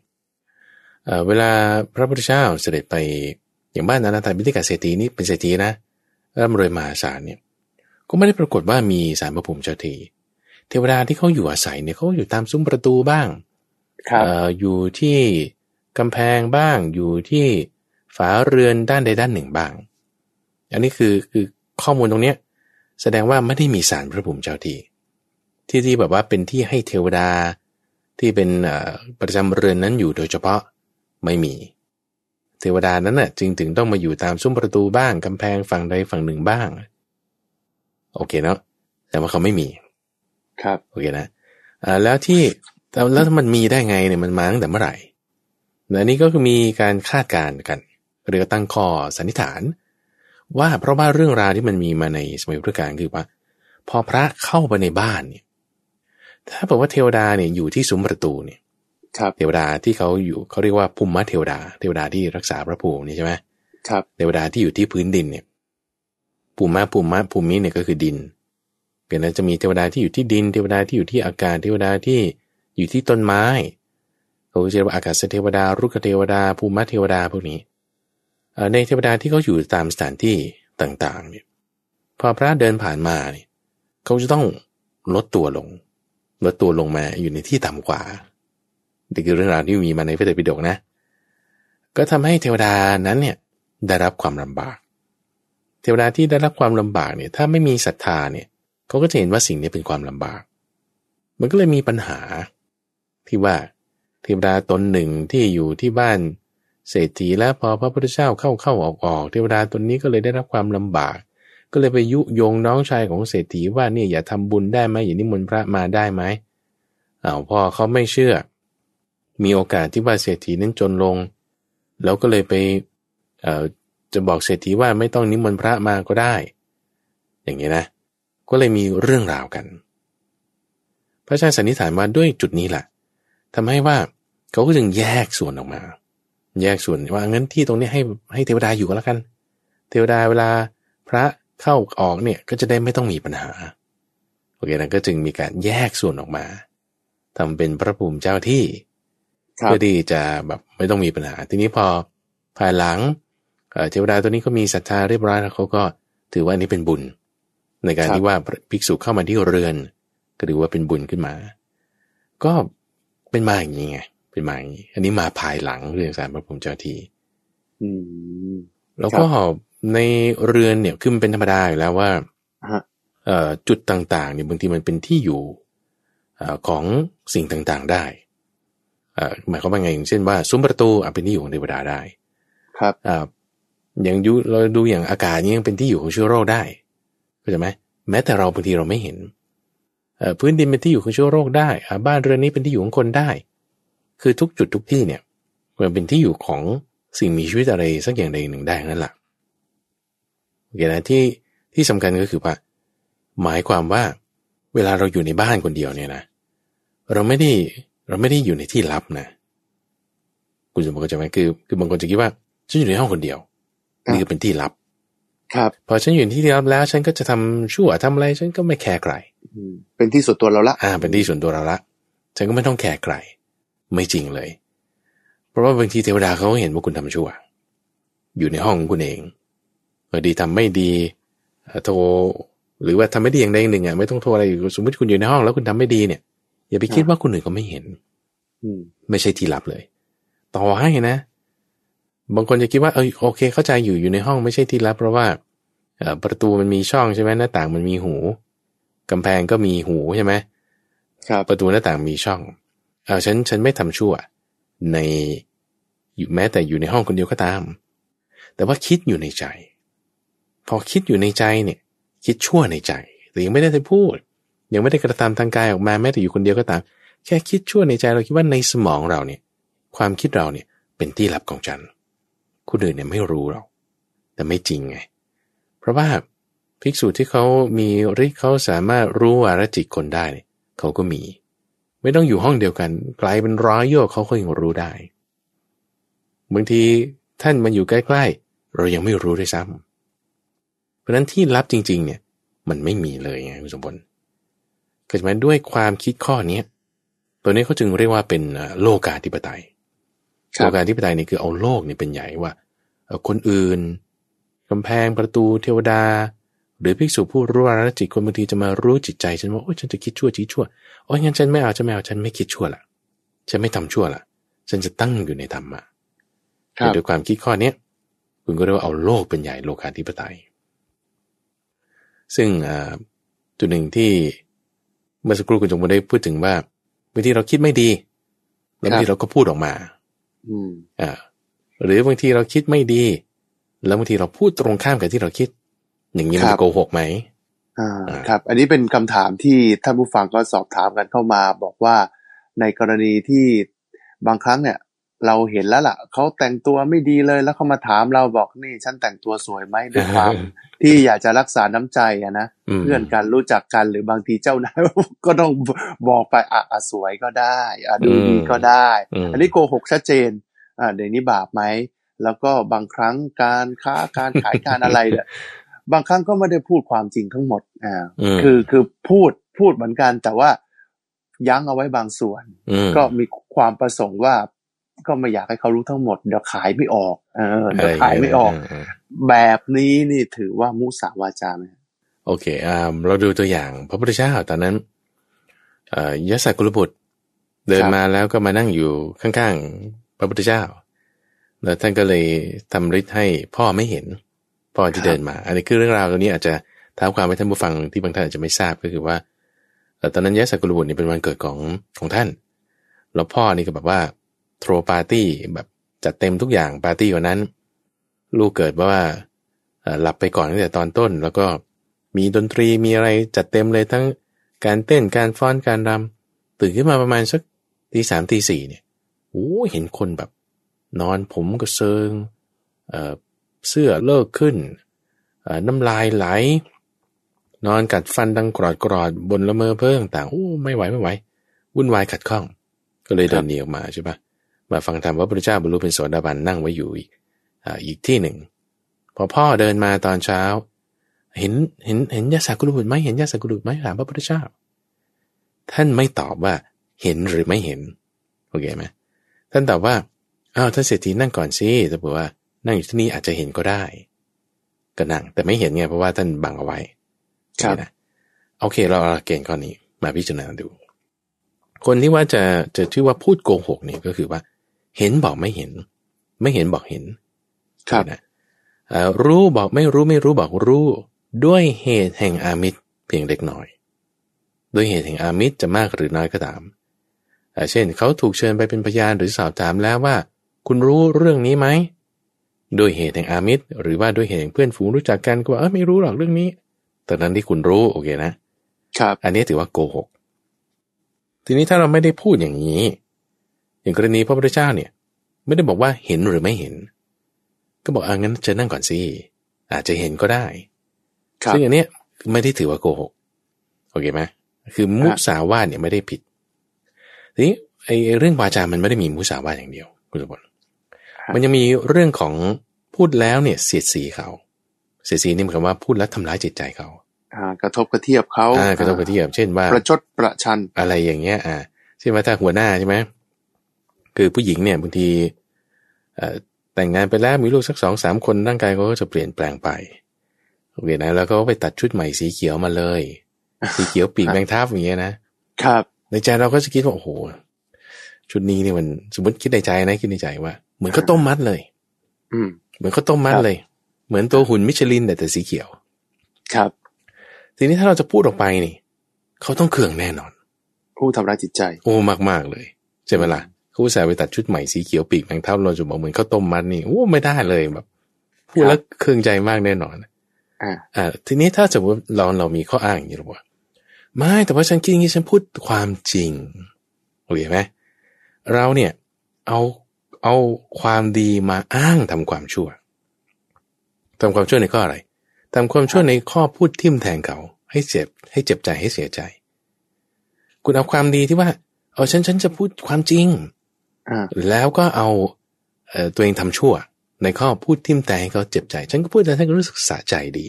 เเวลาพระพุทธเจ้าเสด็จไปอย่างบ้านนานาถาบิธิกาเศรษฐีนี่เป็นเศรษฐีนะร่ำรวยมหาศาลเนี่ยก็ไม่ได้ปรากฏว่ามีสารพระภูมิเจ้าทีเทวดาที่เขาอยู่อาศัยเนี่ยเขาอยู่ตามซุ้มประตูบ้างออยู่ที่กำแพงบ้าง อยู่ที่ฝาเรือนด้านใดด้านหนึ่งบ้าง อันนี้คือคือข้อมูลตรงเนี้ยแสดงว่าไม่ได้มีสารพระภูมิเจ้าที่ ที่ที่แบบว่าเป็นที่ให้เทวดา ที่เป็นประจำเรือนนั้นอยู่โดยเฉพาะไม่มี เทวดานั้นน่ะจึงถึงต้องมาอยู่ตามซุ้มประตูบ้างกำแพงฝั่งใดฝั่งหนึ่งบ้าง โอเคเนาะแต่ว่าเขาไม่มี ครับโอเคนะอ่าแล้วที่แล้วมันมีได้ไงเนี่ยมันมาตั้งแต่เมื่อไหร่อันนี้ก็คือมีการคาดการณ์กันหรือตั้งข้อสันนิษฐาน ว่าเพราะว่าเรื่องราวที่มันมีมาในสมัยพุทธกาลคือว่า พอพระเข้าไปในบ้านเนี่ย ถ้าบอกว่าเทวดาเนี่ยอยู่ที่ซุ้มประตูเนี่ยครับเทวดาที่เขาอยู่เขาเรียกว่าภูมิเทวดา เทวดาที่รักษาพระภูมินี่ใช่ไหมครับเทวดาที่อยู่ที่พื้นดินเนี่ยภูมิภูมิภูมิเนี่ยก็คือดินเกิดนั้นจะมีเทวดาที่อยู่ที่ดิน เทวดาที่อยู่ที่อากาศเทวดาที่อยู่ที่ต้นไม้เขาจะเรียกว่าอากาศเทวดารุกขเทวดาภูมิเทวดาพวกนี้เอ่อในเทวดาที่เขาอยู่ตามสถานที่ต่างๆเนี่ยพอพระเดินผ่านมาเนี่ยเขาจะต้องลดตัวลง ลดตัวลงมาอยู่ในที่ต่ำกว่านี่คือเรื่องราวที่มีมาในพระไตรปิฎกนะ ก็ทำให้เทวดานั้นเนี่ยได้รับความลำบาก เทวดาที่ได้รับความลำบากเนี่ยถ้าไม่มีศรัทธาเนี่ยเขาก็จะเห็นว่าสิ่งนี้เป็นความลำบาก มันก็เลยมีปัญหาที่ว่าเทวดาตนหนึ่งที่อยู่ที่บ้านเศรษฐีแล้วพอพระพุทธเจ้าเข้าเข้าออกออกเทวดาตนนี้ก็เลยได้รับความลำบาก ก็เลยไปยุยงน้องชายของเศรษฐีว่าเนี่ยอย่าทำบุญได้ไหมอย่านิมนต์พระมาได้ไหมอ้าวพอเขาไม่เชื่อ มีโอกาสที่ว่าเศรษฐีนั้นจนลง แล้วก็เลยไปเอ่อจะบอกเศรษฐีว่าไม่ต้องนิมนต์พระมาก็ได้ อย่างนี้นะ ก็เลยมีเรื่องราวกัน พระอาจาสันนิษฐานว่าด้วยจุดนี้แหละทำให้ว่าเขาก็จึงแยกส่วนออกมา แยกส่วนว่างั้นที่ตรงนี้ให้ให้เทวดาอยู่ก็แล้วกัน เทวดาเวลาพระ เข้าออกเนี่ยก็จะได้ไม่ต้องมีปัญหาโอเคนะก็จึงมีการแยกส่วนออกมาทำเป็นพระภูมิเจ้าที่ครับเพื่อที่จะแบบไม่ต้องมีปัญหา ทีนี้พอภายหลังเอ่อเทวดาตัวนี้ก็มีศรัทธาเรียบร้อยแล้วเขาก็ถือว่าอันนี้เป็นบุญ ในการครับที่ว่าภิกษุเข้ามาที่เรือน ก็ถือว่าเป็นบุญขึ้นมา ก็เป็นมาอย่างนี้ไงเป็นมาอย่างนี้อันนี้มาภายหลังเรื่องสารพระภูมิเจ้าที่อืมแล้วก็ ในเรือนเนี่ยคือมันเป็นธรรมดาอยู่แล้วว่าฮะเอ่อจุดต่างๆเนี่ยบางทีมันเป็นที่อยู่เอ่อของสิ่งต่างๆได้เอ่อหมายความว่าไงอย่างเช่นว่าซุ้มประตูอะเป็นที่อยู่ของเทวดาได้ ครับอ่าอย่างยุเราดูอย่างอากาศนี่ยังเป็นที่อยู่ของเชื้อโรคได้เข้าใจไหมแม้แต่เราบางทีเราไม่เห็นเอ่อพื้นดินเป็นที่อยู่ของเชื้อโรคได้อ่าบ้านเรือนนี้เป็นที่อยู่ของคนได้ คือทุกจุดทุกที่เนี่ยมันเป็นที่อยู่ของสิ่งมีชีวิตอะไรสักอย่างใดอย่างหนึ่งได้นั่นแหละโอเคนะที่ที่สำคัญก็คือว่า หมายความว่า เวลาเราอยู่ในบ้านคนเดียวเนี่ยนะ เราไม่ได้เราไม่ได้อยู่ในที่ลับนะคุณสมบัติจะไหมคือ คือบางคนจะคิดว่าฉันอยู่ในห้องคนเดียวครับนี่คือเป็นที่ลับ ครับ พอฉันอยู่ในที่ลับแล้ว ฉันก็จะทำชั่วทำอะไร ฉันก็ไม่แคร์ใครอืมเป็นที่ส่วนตัวเราละอ่า เป็นที่ส่วนตัวเราละฉันก็ไม่ต้องแคร์ใครไม่จริงเลย เพราะว่าบางทีเทวดาเขาก็เห็นว่าคุณทำชั่ว อยู่ในห้องของคุณเอง บางทีทำไม่ดีเอ่อโทรหรือว่าทำไม่ดีอย่างใดอย่างหนึ่งอะไม่ต้องโทรอะไรอยู่สมมติคุณอยู่ในห้องแล้วคุณทำไม่ดีเนี่ย อย่าไปคิดว่าคนอื่นเขาไม่เห็น อืมไม่ใช่ที่ลับเลย ต่อให้นะ บางคนจะคิดว่าเออโอเค เข้าใจอยู่อยู่ในห้องไม่ใช่ที่ลับ เพราะว่าเอ่อประตูมันมีช่องใช่ไหมหน้าต่างมันมีหูกำแพงก็มีหูใช่ไหมครับประตูหน้าต่างมีช่องเออฉันฉันไม่ทำชั่ว ในอยู่แม้แต่อยู่ในห้องคนเดียวก็ตาม แต่ว่าคิดอยู่ในใจ พอคิดอยู่ในใจเนี่ย คิดชั่วในใจ แต่ยังไม่ได้ไปพูด ยังไม่ได้กระทำทางกายออกมาแม้แต่อยู่คนเดียวก็ตาม แค่คิดชั่วในใจเราคิดว่าในสมองเราเนี่ย ความคิดเราเนี่ยเป็นที่ลับของฉันคนอื่นเนี่ยไม่รู้หรอกแต่ไม่จริงไง เพราะว่าภิกษุที่เขามีฤทธิ์เขาสามารถรู้วาระจิตคนได้เนี่ยเขาก็มี ไม่ต้องอยู่ห้องเดียวกัน ไกลเป็นร้อยโยกเขาก็ยังรู้ได้บางทีท่านมาอยู่ใกล้ ๆ เรายังไม่รู้ด้วยซ้ำ เพราะฉะนั้นที่ลับจริง ๆ เนี่ย มันไม่มีเลยไงคุณสมบัติก็จะมาด้วยความคิดข้อเนี้ยตัวนี้เขาจึงเรียกว่าเป็นเอ่อโลกาธิปไตยครัโลบกาธิปไตยนี่คือเอาโลกนี่เป็นใหญ่ว่าเอ่อคนอื่นกำแพงประตูเทวดา หรือภิกษุผู้รู้วาระจิตคนบางทีจะมารู้จิตใจฉันว่าโอ้ยฉันจะคิดชั่วจีชั่วโอ้ยงั้นฉันไม่เอาฉันไม่เอาฉันไม่คิดชั่วละฉันไม่ทำชั่วละฉันจะตั้งอยู่ในธรรมะครับด้วยความคิดข้อเนี้ยคุณก็เรียกว่าเอาโลกเป็นใหญ่โลกาธิปไตย ซึ่งอ่าจุดหนึ่งที่เมื่อสักครู่คุณจงมาได้พูดถึงว่าบางทีเราคิดไม่ดี แล้วบางทีเราก็พูดออกมา อืมอ่า หรือบางทีเราคิดไม่ดี แล้วบางทีเราพูดตรงข้ามกับที่เราคิด อย่างนี้มันจะโกหกไหมอ่าอ่าครับ อันนี้เป็นคำถามที่ท่านผู้ฟังก็สอบถามกันเข้ามา บอกว่าในกรณีที่บางครั้งเนี่ย เราเห็นแล้วล่ะเขาแต่งตัวไม่ดีเลยแล้วเขามาถามเราบอกนี่ฉันแต่งตัวสวยไหมด้วยความ ที่อยากจะรักษาน้ำใจอะนะอืมเพื่อนกันรู้จักกันหรือบางทีเจ้านายก็ต้องบอกไปอะอะสวยก็ได้อะดูดีก็ได้อืมอันนี้โกหกชัดเจนอ่าเดี๋ยวนี้บาปไหมแล้วก็บางครั้งการค้าการขายการอะไรเนี่ยบางครั้งก็ไม่ได้พูดความจริงทั้งหมดอ่าอืมคือคือพูดพูดเหมือนกันแต่ว่ายั้งเอาไว้บางส่วนอืมก็มีความประสงค์ว่า ก็ไม่อยากให้เขารู้ทั้งหมดเดี๋ยวขายไม่ออก เออเดี๋ยวขายไม่ออกะรย่างเงี้ยแบบนี้นี่ถือว่ามุสาวาจาไหมโอเคอ่าเราดูตัวอย่างพระพุทธเจ้าตอนนั้นเอ่อยศกุลบุตร เดินมาแล้วก็มานั่งอยู่ข้างๆพระพุทธเจ้า แล้วท่านก็เลยทำฤทธิ์ให้พ่อไม่เห็น พ่อที่เดินมา อันนี้คือเรื่องราวตัวนี้อาจจะท้าความให้ท่านผู้ฟังที่บางท่านอาจจะไม่ทราบก็คือว่าเอ่อตอนนั้นยศกุลบุตรนี่เป็นวันเกิดของของท่าน แล้วพ่อนี่ก็แบบว่า โทรปาร์ตี้แบบจัดเต็มทุกอย่างปาร์ตี้วันนั้น ลูกเกิดว่าเอ่อหลับไปก่อนตั้งแต่ตอนต้น แล้วก็มีดนตรีมีอะไรจัดเต็มเลยทั้งการเต้นการฟ้อนการรำตื่นขึ้นมาประมาณสักตีสามตีสี่เนี่ยโอ้เห็นคนแบบ นอนผมก็เซิงเอ่อเสื้อเลิกขึ้นเอ่อน้ำลายไหล นอนกัดฟันดังกรอดกรอดบนละเมอเพิ่งต่างโอ้ไม่ไหวไม่ไหววุ่นวายขัดข้อง ก็เลยเดินหนีออกมาใช่ปะ มาฟังธรรมว่าพระเจ้าบรรลุเป็นโสดาบันนั่งไว้อยู่อีกอ่าอีกที่หนึ่ง พอพ่อเดินมาตอนเช้า เห็นเห็นเห็นยาสากุลบุตรไหมเห็นยาสากุลบุตรไหมถามพระพุทธเจ้า ท่านไม่ตอบว่าเห็นหรือไม่เห็นโอเคไหมท่านตอบว่าอ้าวท่านเศรษฐีนั่งก่อนสิแต่บอกว่านั่งอยู่ที่นี่อาจจะเห็นก็ได้ก็นั่งแต่ไม่เห็นไงเพราะว่าท่านบังเอาไว้ครับโอเนะโอเค เราเอาเกณฑ์ข้อนี้มาพิจารณาดู คนที่ว่าจะจะชื่อว่าพูดโกหกเนี่ยก็คือว่า เห็นบอกไม่เห็น ไม่เห็นบอกเห็น ครับนะเอ่อรู้บอกไม่รู้ไม่รู้บอกรู้ ด้วยเหตุแห่งอามิตรเพียงเล็กน้อย ด้วยเหตุแห่งอามิตรจะมากหรือน้อยก็ตามเอ่อเช่นเขาถูกเชิญไปเป็นพยานหรือสอบถามแล้วว่า คุณรู้เรื่องนี้ไหมด้วยเหตุแห่งอามิตร หรือว่าด้วยเหตุแห่งเพื่อนฝูงรู้จักกันก็ว่าเออไม่รู้หรอกเรื่องนี้ตอนนั้นที่คุณรู้โอเคนะ ครับ อันนี้ถือว่าโกหก ทีนี้ถ้าเราไม่ได้พูดอย่างนี้ อย่างกรณีพระพุทธเจ้าเนี่ย ไม่ได้บอกว่าเห็นหรือไม่เห็น ก็บอกอ่างั้นเชิญนั่งก่อนสิอาจจะเห็นก็ได้ครับซึ่งอันเนี้ยไม่ได้ถือว่าโกหกโอเคไหมคือมุสาวาทเนี่ยไม่ได้ผิดทีนี้ไอ้เรื่องวาจา มันไม่ได้มีมุสาวาทอย่างเดียวคุณสมบัติมันยังมีเรื่องของพูดแล้วเนี่ยเสียดสีเขา เสียดสีนี่หมายความว่าพูดแล้วทำร้ายจิตใจเขาอ่ากระทบกระเทียบเขาอ่ากระทบกระเทียบ เช่นว่าประชดประชันอะไรอย่างเงี้ย อ่าใช่ไหมถ้าหัวหน้าใช่ไหม คือผู้หญิงเนี่ยบางทีเอ่อแต่งงานไปแล้วมีลูกสักสองสามคนร่างกายเขาก็จะเปลี่ยนแปลงไปโอเคนะแล้วก็ไปตัดชุดใหม่สีเขียวมาเลย สีเขียวปีกแมงทับอย่างเงี้ยนะครับในใจเราก็จะคิดว่าโอ้โหชุดนี้เนี่ยมันสมมติคิดในใจนะคิดในใจว่า เหมือนข้าวต้มมัดเลย อืม เหมือนข้าวต้มมัดครับเลย เหมือนตัวหุ่นมิชลินแต่แต่สีเขียว ครับ ทีนี้ถ้าเราจะพูดออกไปนี่เขาต้องเคืองแน่นอนผู้ทำร้ายจิตใจ โอ้มากๆเลยใช่ไหมล่ะ เขาอุตส่าห์ไปตัดชุดใหม่สีเขียวปีกแมงเท่าเราจะบอกเหมือนข้าวต้มมัดนี่โอ้ไม่ได้เลยแบบพูดแล้วเครื่องใจมากแน่นอนอ่าอ่าทีนี้ถ้าสมมติเราเรามีข้ออ้างอย่างนี้หรอว่าไม่แต่ว่าฉันคิดอย่างนี้ฉันพูดความจริงโอเคไหมเราเนี่ยเอาเอาความดีมาอ้างทำความชั่วทำความชั่วในข้ออะไรทำความชั่วในข้อพูดทิ่มแทงเขา ให้เจ็บให้เจ็บใจให้เสียใจ คุณเอาความดีที่ว่าเอาฉันฉันจะพูดความจริงอ่า แล้วก็เอาเอ่อตัวเองทำชั่ว ในข้อพูดทิ่มแทงให้เขาเจ็บใจ ฉันก็พูดแล้วฉันก็รู้สึกสะใจดี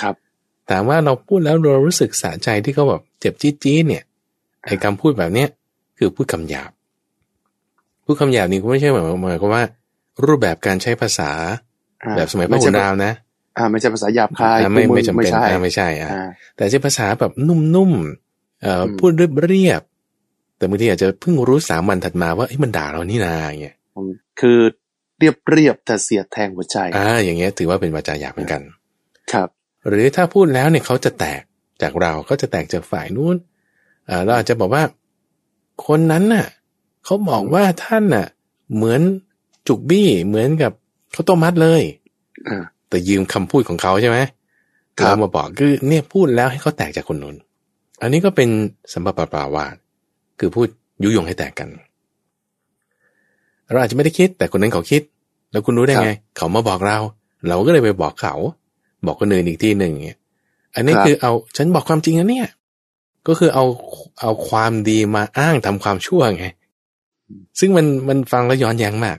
ครับถามว่าเราพูดแล้วเรารู้สึกสะใจที่เขาแบบเจ็บจี๊ดจี๊ดเนี่ยไอ้คำพูดแบบเนี้ยคือพูดคำหยาบ พูดคำหยาบนี่ก็ไม่ใช่หมายหมายความว่า รูปแบบการใช้ภาษาอ่าแบบสมัยพระไม่หุใช่นราวนะ อ่าไม่ใช่ภาษาหยาบคายอ่าไม่คือไม่จำเป็นไม่ใช่อ่าไม่ใช่อ่าอ่าแต่ใช้ภาษาแบบนุ่มๆเอ่ออมพูดเรียบเรียบๆ แต่บางทีอาจจะเพิ่งรู้สามวันถัดมาว่าเอ้ยมันด่าเรานี่นาอย่างเงี้ยผมคือเรียบเรียบแต่เสียดแทงหัวใจอ่าอย่างเงี้ยถือว่าเป็นวาจาหยาบเหมือนกัน ครับ หรือถ้าพูดแล้วเนี่ยเขาจะแตกจากเราเขาจะแตกจากฝ่ายนู้นอ่าเราอาจจะบอกว่า คนนั้นน่ะเขาบอกว่าท่านน่ะ เหมือนจุกบี้เหมือนกับข้าวต้มมัดเลยอ่าแต่ยืมคำพูดของเขาใช่ไหมครับเรามาบอกคือเนี่ยพูดแล้วให้เขาแตกจากคนนู้นอันนี้ก็เป็นสัมปปะปาวาส คือพูดยุยงให้แตกกัน เราอาจจะไม่ได้คิด แต่คนนั้นเขาคิด แล้วคุณรู้ได้ไง เขามาบอกเรา เราก็เลยไปบอกเขา บอกคนอื่นอีกที่หนึ่งเงี้ยอันนี้คือเอาฉันบอกความจริงนะเนี่ย ก็คือเอาเอาความดีมาอ้างทำความชั่วไง ซึ่งมันมันฟังแล้วย้อนแย้งมาก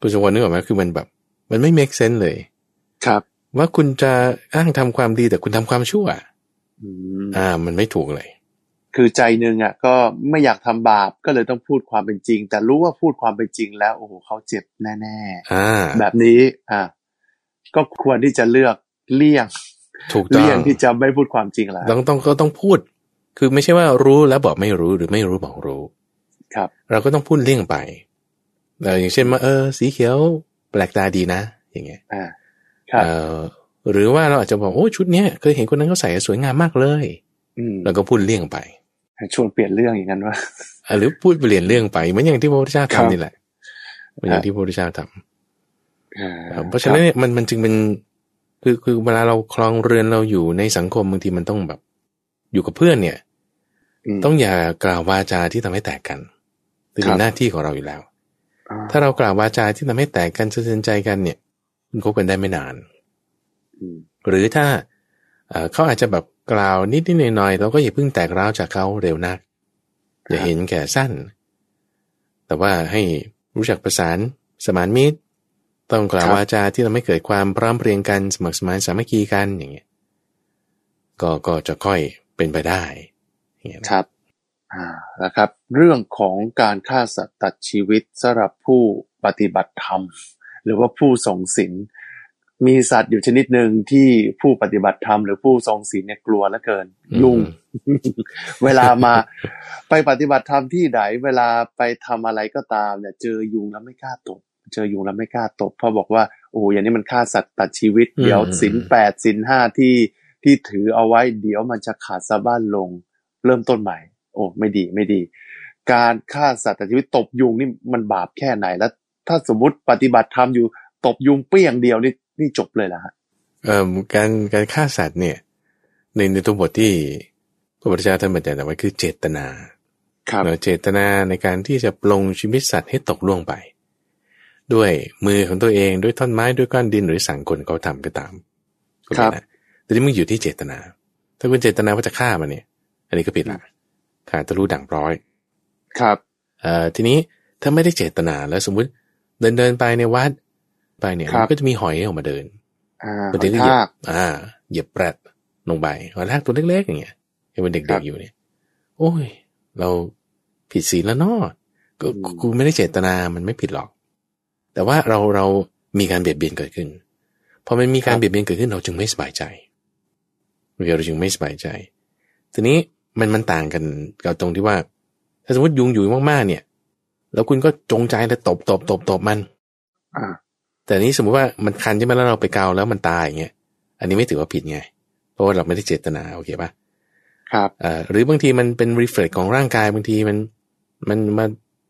คุณสมวรนึกออกไหมคือมันแบบ มันไม่ make sense เลย ครับ ว่าคุณจะอ้างทำความดีแต่คุณทำความชั่วอ่า มันไม่ถูกเลย คือใจหนึ่งอะก็ไม่อยากทำบาปก็เลยต้องพูดความเป็นจริง แต่รู้ว่าพูดความเป็นจริงแล้วโอ้โหเขาเจ็บแน่ๆแบบนี้อ่าก็ควรที่จะเลือกเลี่ยงถูกต้องเลี่ยงที่จะไม่พูดความจริงแล้วต้องต้องก็ต้องพูด คือไม่ใช่ว่ารู้แล้วบอกไม่รู้หรือไม่รู้บอกรู้ ครับ เราก็ต้องพูดเลี่ยงไปอย่างเช่นว่าเออ สีเขียวแปลกตาดีนะ อย่างเงี้ยอ่าครับหรือว่าเราอาจจะบอกโอ้ชุดเนี้ยเคยเห็นคนนั้นเขาใส่สวยงามมากเลยอืแล้วก็พูดเลี่ยงไป ชวนเปลี่ยนเรื่องอย่างนั้นว่าหรือพูดเปลี่ยนเรื่องไปเหมือนอย่างที่พระพุทธเจ้าทำนี่แหละเหมือนอย่างที่พระพุทธเจ้าทำเพราะฉะนั้นเนี่ยมันมันจึงเป็นคือคือเวลาเราคลองเรือนเราอยู่ในสังคมบางทีมันต้องแบบ อยู่กับเพื่อนเนี่ย ต้องอย่ากล่าววาจาที่ทำให้แตกกันเป็นหน้าที่ของเราอยู่แล้ว ถ้าเรากล่าววาจาที่ทำให้แตกกันเตือนใจกันเนี่ยคุณคบกันได้ไม่นานหรือถ้าเขาอาจจะแบบ กล่าวนิดนิดหน่อยหน่อยเราก็อย่าเพิ่งแตกร้าวจากเขาเร็วนัก อย่าเห็นแก่สั้น แต่ว่าให้รู้จักประสานสมานมิตร ต้องกล่าววาจาที่ทำให้เกิดความพร้อมเพรียงกันสมัครสมานสามัคคีกันอย่างเงี้ยก็ก็จะค่อยเป็นไปได้ครับอ่านะครับ เรื่องของการฆ่าสัตว์ตัดชีวิตสำหรับผู้ปฏิบัติธรรม หรือว่าผู้ทรงศีล มีสัตว์อยู่ชนิดหนึ่งที่ผู้ปฏิบัติธรรมหรือผู้ทรงศีลเนี่ยกลัวเหลือเกิน ยุง เวลามาไปปฏิบัติธรรมที่ไหนเวลาไปทำอะไรก็ตามเนี่ยเจอยุงแล้วไม่กล้าตบเจอยุงแล้วไม่กล้าตบเพราะบอกว่าโอ้อย่างนี้มันฆ่าสัตว์ตัดชีวิต เดี๋ยวสินแปดสินห้าที่ที่ถือเอาไว้ เดี๋ยวมันจะขาดสะบ้านลง เริ่มต้นใหม่ โอ้ไม่ดีไม่ดี การฆ่าสัตว์ตัดชีวิตตบยุงนี่มันบาปแค่ไหนแล้ว ถ้าสมมติปฏิบัติธรรมอยู่ตบยุงเปี้ยงเดียวนี่ นี่จบเลยละฮะเอ่อการการฆ่าสัตว์เนี่ย ในในตัวบทที่พระพุทธเจ้าท่านบัญญัติไว้คือเจตนาครับเจตนาในการที่จะปลงชีวิตสัตว์ให้ตกล่วงไป ด้วยมือของตัวเองด้วยท่อนไม้ด้วยก้อนดินหรือสั่งคนเขาทำก็ตามครับแต่ที่มึงอยู่ที่เจตนา ถ้าคุณเจตนาว่าจะฆ่ามันเนี่ย อันนี้ก็ผิดละขาดตะลุดั่งร้อย ครับเอ่อทีนี้ถ้าไม่ได้เจตนาแล้วสมมุติเดินเดินไปในวัด ไปเนี่ยมันก็จะมีหอยออกมาเดินมันจะเหยียบอ่า เหยียบแปรดลงไปหอยทากตัวเล็กๆอย่างเงี้ยยังเป็นเด็กๆอยู่เนี่ย โอ้ย เราผิดศีลแล้วเนาะก็กูไม่ได้เจตนามันไม่ผิดหรอก แต่ว่าเราเรามีการเบียดเบียนเกิดขึ้นพอมันมีการเบียดเบียนเกิดขึ้นเราจึงไม่สบายใจเราจึงไม่สบายใจ ทีนี้มันมันต่างกันกับตรงที่ว่า ถ้าสมมติยุงอยู่มากๆเนี่ย แล้วคุณก็จงใจแล้วตบตบตบตบมันอ่า แต่นี้สมมุติว่ามันคันใช่ไหมแล้วเราไปเกาแล้วมันตายอย่างเงี้ย อันนี้ไม่ถือว่าผิดไง เพราะว่าเราไม่ได้เจตนาโอเคปะครับอ่าหรือบางทีมันเป็นรีเฟล็กของร่างกายบางทีมันมันมา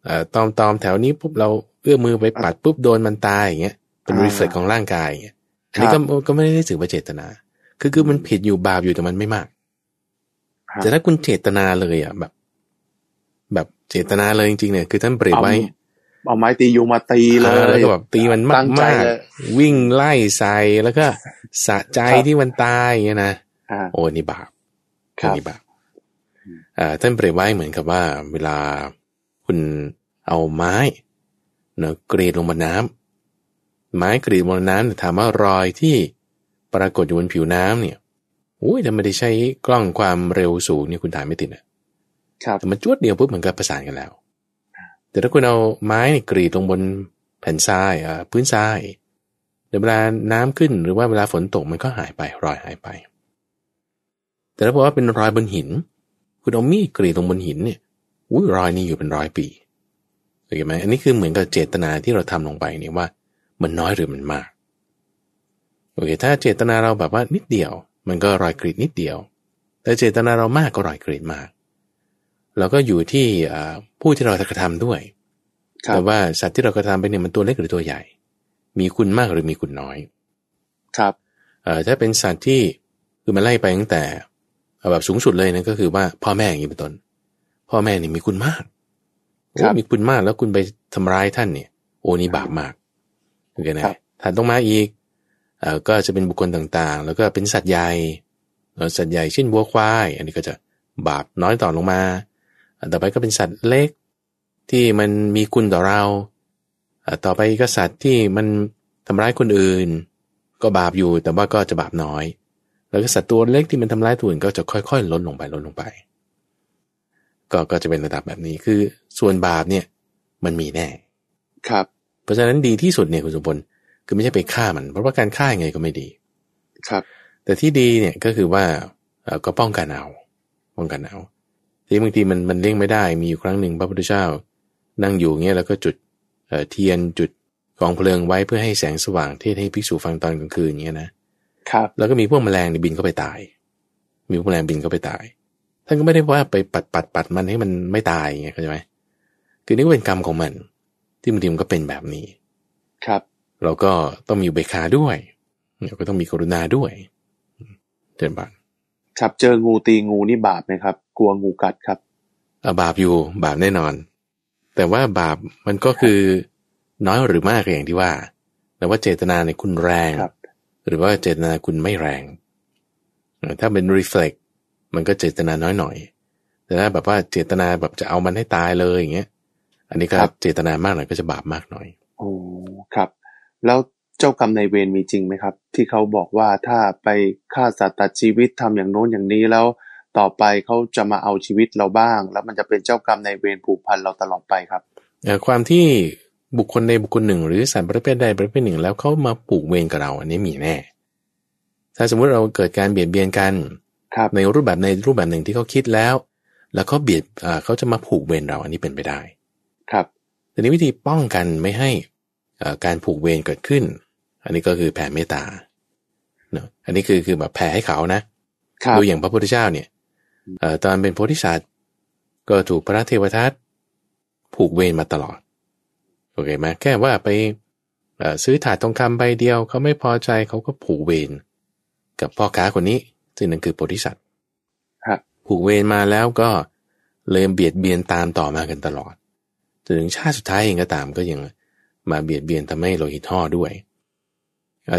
เอ่อตอมตอมแถวนี้ปุ๊บเราเอื้อมือไปปัดปุ๊บโดนมันตายอย่างเงี้ยเป็นรีเฟล็กของร่างกายอย่างเงี้ยอันนี้ก็ก็ไม่ได้ถือว่าเจตนา คือคือมันผิดอยู่บาปอยู่แต่มันไม่มาก แต่ถ้าคุณเจตนาเลยอะแบบ แบบเจตนาเลยจริงๆเนี่ยคือท่านเปรียบไว้ เอาไม้ตียุงมาตีเลยแล้วก็แบบตีมันมากมากวิ่งไล่ใส่แล้วก็สะใจที่มันตายอย่างเงี้ยนะโอ้นี่บาปนี่บาปอ่าท่านเปรียบไว้เหมือนกับว่า เวลาคุณเอาไม้เนาะกรีดลงบนน้ำไม้กรีดบนน้ำถามว่ารอยที่ปรากฏอยู่บนผิวน้ำเนี่ยโอ้ยถ้าไม่ได้ใช้กล้องความเร็วสูงนี่คุณถ่ายไม่ติดนะแต่มันจวดเดียวปุ๊บเหมือนกับประสานกันแล้ว แต่ถ้าคุณเอาไม้กรีดลงบนแผ่นทรายอ่าพื้นทรายเวลาน้ำขึ้นหรือว่าเวลาฝนตกมันก็หายไปรอยหายไป แต่ถ้าบอกว่าเป็นรอยบนหิน คุณเอามีดกรีดลงบนหินเนี่ยอุ้ยรอยนี้อยู่เป็นร้อยปีเห็นไหมอันนี้คือเหมือนกับเจตนาที่เราทำลงไปเนี่ยว่า มันน้อยหรือมันมากโอเค ถ้าเจตนาเราแบบว่านิดเดียว มันก็รอยกรีดนิดเดียว แต่เจตนาเรามากก็รอยกรีดมาก เราก็อยู่ที่ผู้ที่เรากระทำด้วยแต่ว่าสัตว์ที่เรากระทำไปเนี่ยมันตัวเล็กหรือตัวใหญ่ มีคุณมากหรือมีคุณน้อย ครับเอ่อถ้าเป็นสัตว์ที่คือมันไล่ไปตั้งแต่แบบสูงสุดเลยนั่นก็คือว่าพ่อแม่อย่างนี้เป็นต้นพ่อแม่นี่มีคุณมากโอ้มีคุณมากแล้วคุณไปทำร้ายท่านเนี่ย โอ้นี่บาปมากโอเคนะท่านต้องมาอีกเอ่อก็จะเป็นบุคคลต่างๆ แล้วก็เป็นสัตว์ใหญ่สัตว์ใหญ่เช่นวัวควาย อันนี้ก็จะบาปน้อยต่อลงมา ต่อไปก็เป็นสัตว์เล็กที่มันมีคุณต่อเรา ต่อไปก็สัตว์ที่มันทำร้ายคนอื่น ก็บาปอยู่แต่ว่าก็จะบาปน้อย แล้วก็สัตว์ตัวเล็กที่มันทำร้ายตัวอื่นก็จะค่อยๆลดลงไปลดลงไป ก็ก็จะเป็นระดับแบบนี้คือส่วนบาปเนี่ยมันมีแน่ ครับ เพราะฉะนั้นดีที่สุดเนี่ยคุณสุพลคือไม่ใช่ไปฆ่ามัน เพราะว่าการฆ่ายังไงก็ไม่ดี ครับ แต่ที่ดีเนี่ยก็คือว่าก็ป้องกันเอาป้องกันเอา ที่บางทีมันมันเลี่ยงไม่ได้มีอยู่ครั้งหนึ่งพระพุทธเจ้า นั่งอยู่เงี้ยแล้วก็จุดเทียนจุดกองเพลิงไว้เพื่อให้แสงสว่างเทศให้ภิกษุฟังตอนกลางคืนเงี้ยนะครับแล้วก็มีพวกแมลงในบินเข้าไปตาย มีพวกแมลงบินเข้าไปตาย ท่านก็ไม่ได้ว่าไปปัดปัดปัดมันให้มันไม่ตายเงี้ยเข้าใจไหมคือนี่ก็เป็นกรรมของมัน ที่บางทีมันก็เป็นแบบนี้ ครับ เราก็ต้องมีเบคาด้วยเราก็ต้องมีกรุณาด้วยเดินบาน ครับเจองูตีงูนี่บาปไหมครับ กลัวงูกัดครับบาปอยู่บาปแน่นอน แต่ว่าบาปมันก็คือน้อยหรือมากอย่างที่ว่า แต่ว่าเจตนาในคุณแรงหรือว่าเจตนาคุณไม่แรง ถ้าเป็น reflect มันก็เจตนาน้อยหน่อย แต่ถ้าแบบว่าเจตนาแบบจะเอามันให้ตายเลยอย่างเงี้ย อันนี้ก็เจตนามากหน่อยก็จะบาปมากหน่อยโอ้ครับ แล้วเจ้ากรรมในเวรมีจริงไหมครับ ที่เขาบอกว่าถ้าไปฆ่าสัตว์ตัดชีวิตทำอย่างโน้นอย่างนี้แล้ว ต่อไปเขาจะมาเอาชีวิตเราบ้าง แล้วมันจะเป็นเจ้ากรรมในเวรผูกพันเราตลอดไปครับความที่บุคคลในบุคคลหนึ่ง หรือสัตว์ประเภทใดประเภทหนึ่ง แล้วเขามาผูกเวรกับเรา อันนี้มีแน่ ถ้าสมมุติเราเกิดการเบียดเบียนกันในรูปแบบในรูปแบบหนึ่งที่เขาคิดแล้ว แล้วเขาเบียดเขาจะมาผูกเวรเราอันนี้เป็นไปได้ ครับแต่นี้วิธีป้องกันไม่ให้การผูกเวรเกิดขึ้น อันนี้ก็คือแผ่เมตตาเนาะอันนี้คือคือแบบแผ่ให้เขานะดูอย่างพระพุทธเจ้าเนี่ยตอนเป็นโพธิสัตว์ก็ถูกพระเทวทัตผูกเวรมาตลอดโอเคไหมแค่ว่าไปซื้อถาดทองคำใบเดียวเขาไม่พอใจเขาก็ผูกเวรกับพ่อค้าคนนี้ซึ่งนั่นคือโพธิสัตว์ผูกเวรมาแล้วก็เลยเบียดเบียนตามต่อมากันตลอดจนถึงชาติสุดท้ายเองก็ตามก็ยังมาเบียดเบียนทำให้โลหิตห่อด้วย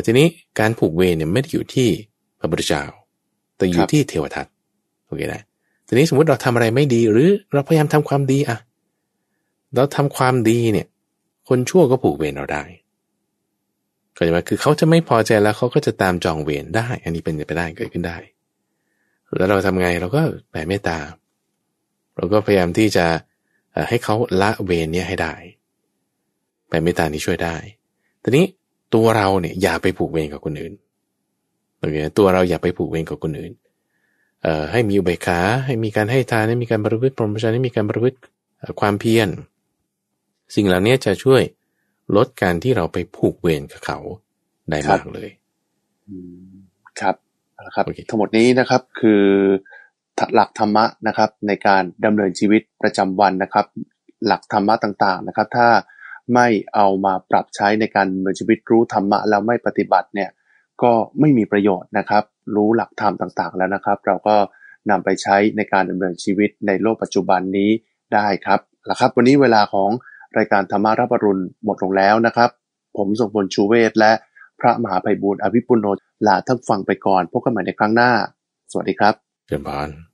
ทีนี้การผูกเวรเนี่ยไม่ได้อยู่ที่พระพุทธเจ้า แต่อยู่ที่เทวทัตโอเคนะทีนี้สมมติเราทำอะไรไม่ดีหรือเราพยายามทำความดีอะเราทำความดีเนี่ย คนชั่วก็ผูกเวรเราได้เข้าใจไหมคือเขาจะไม่พอใจแล้วเขาก็จะตามจองเวรได้ อันนี้เป็นไปได้เกิดขึ้นได้ แล้วเราทำไงเราก็แผ่เมตตา เราก็พยายามที่จะให้เขาละเวรเนี้ยให้ได้แผ่เมตตานี้ช่วยได้ ทีนี้ ตัวเราเนี่ยอย่าไปผูกเวรกับคนอื่นโอเคตัวเราอย่าไปผูกเวรกับคนอื่นเอ่อให้มีอุเบกขาให้มีการให้ทานให้มีการประพฤติพรหมจรรย์ให้มีการประพฤติความเพียรสิ่งเหล่านี้จะช่วยลดการที่เราไปผูกเวรกับเขาได้มากเลยครับครับทั้งหมดนี้นะครับคือหลักธรรมะนะครับ ในการดำเนินชีวิตประจำวันนะครับ หลักธรรมะต่างๆนะครับ ถ้า ไม่เอามาปรับใช้ในการดำเนินชีวิตรู้ธรรมะแล้วไม่ปฏิบัติเนี่ยก็ไม่มีประโยชน์นะครับ รู้หลักธรรมต่างๆแล้วนะครับ เราก็นำไปใช้ในการดำเนินชีวิตในโลกปัจจุบันนี้ได้ครับละครับ วันนี้เวลาของรายการธรรมารับรุณหมดลงแล้วนะครับ ผมสงพลชูเวศและพระมหาภัยบูรณ์อภิปุโนลาท่านฟังไปก่อนพบกันใหม่ในครั้งหน้า สวัสดีครับเชิญพาน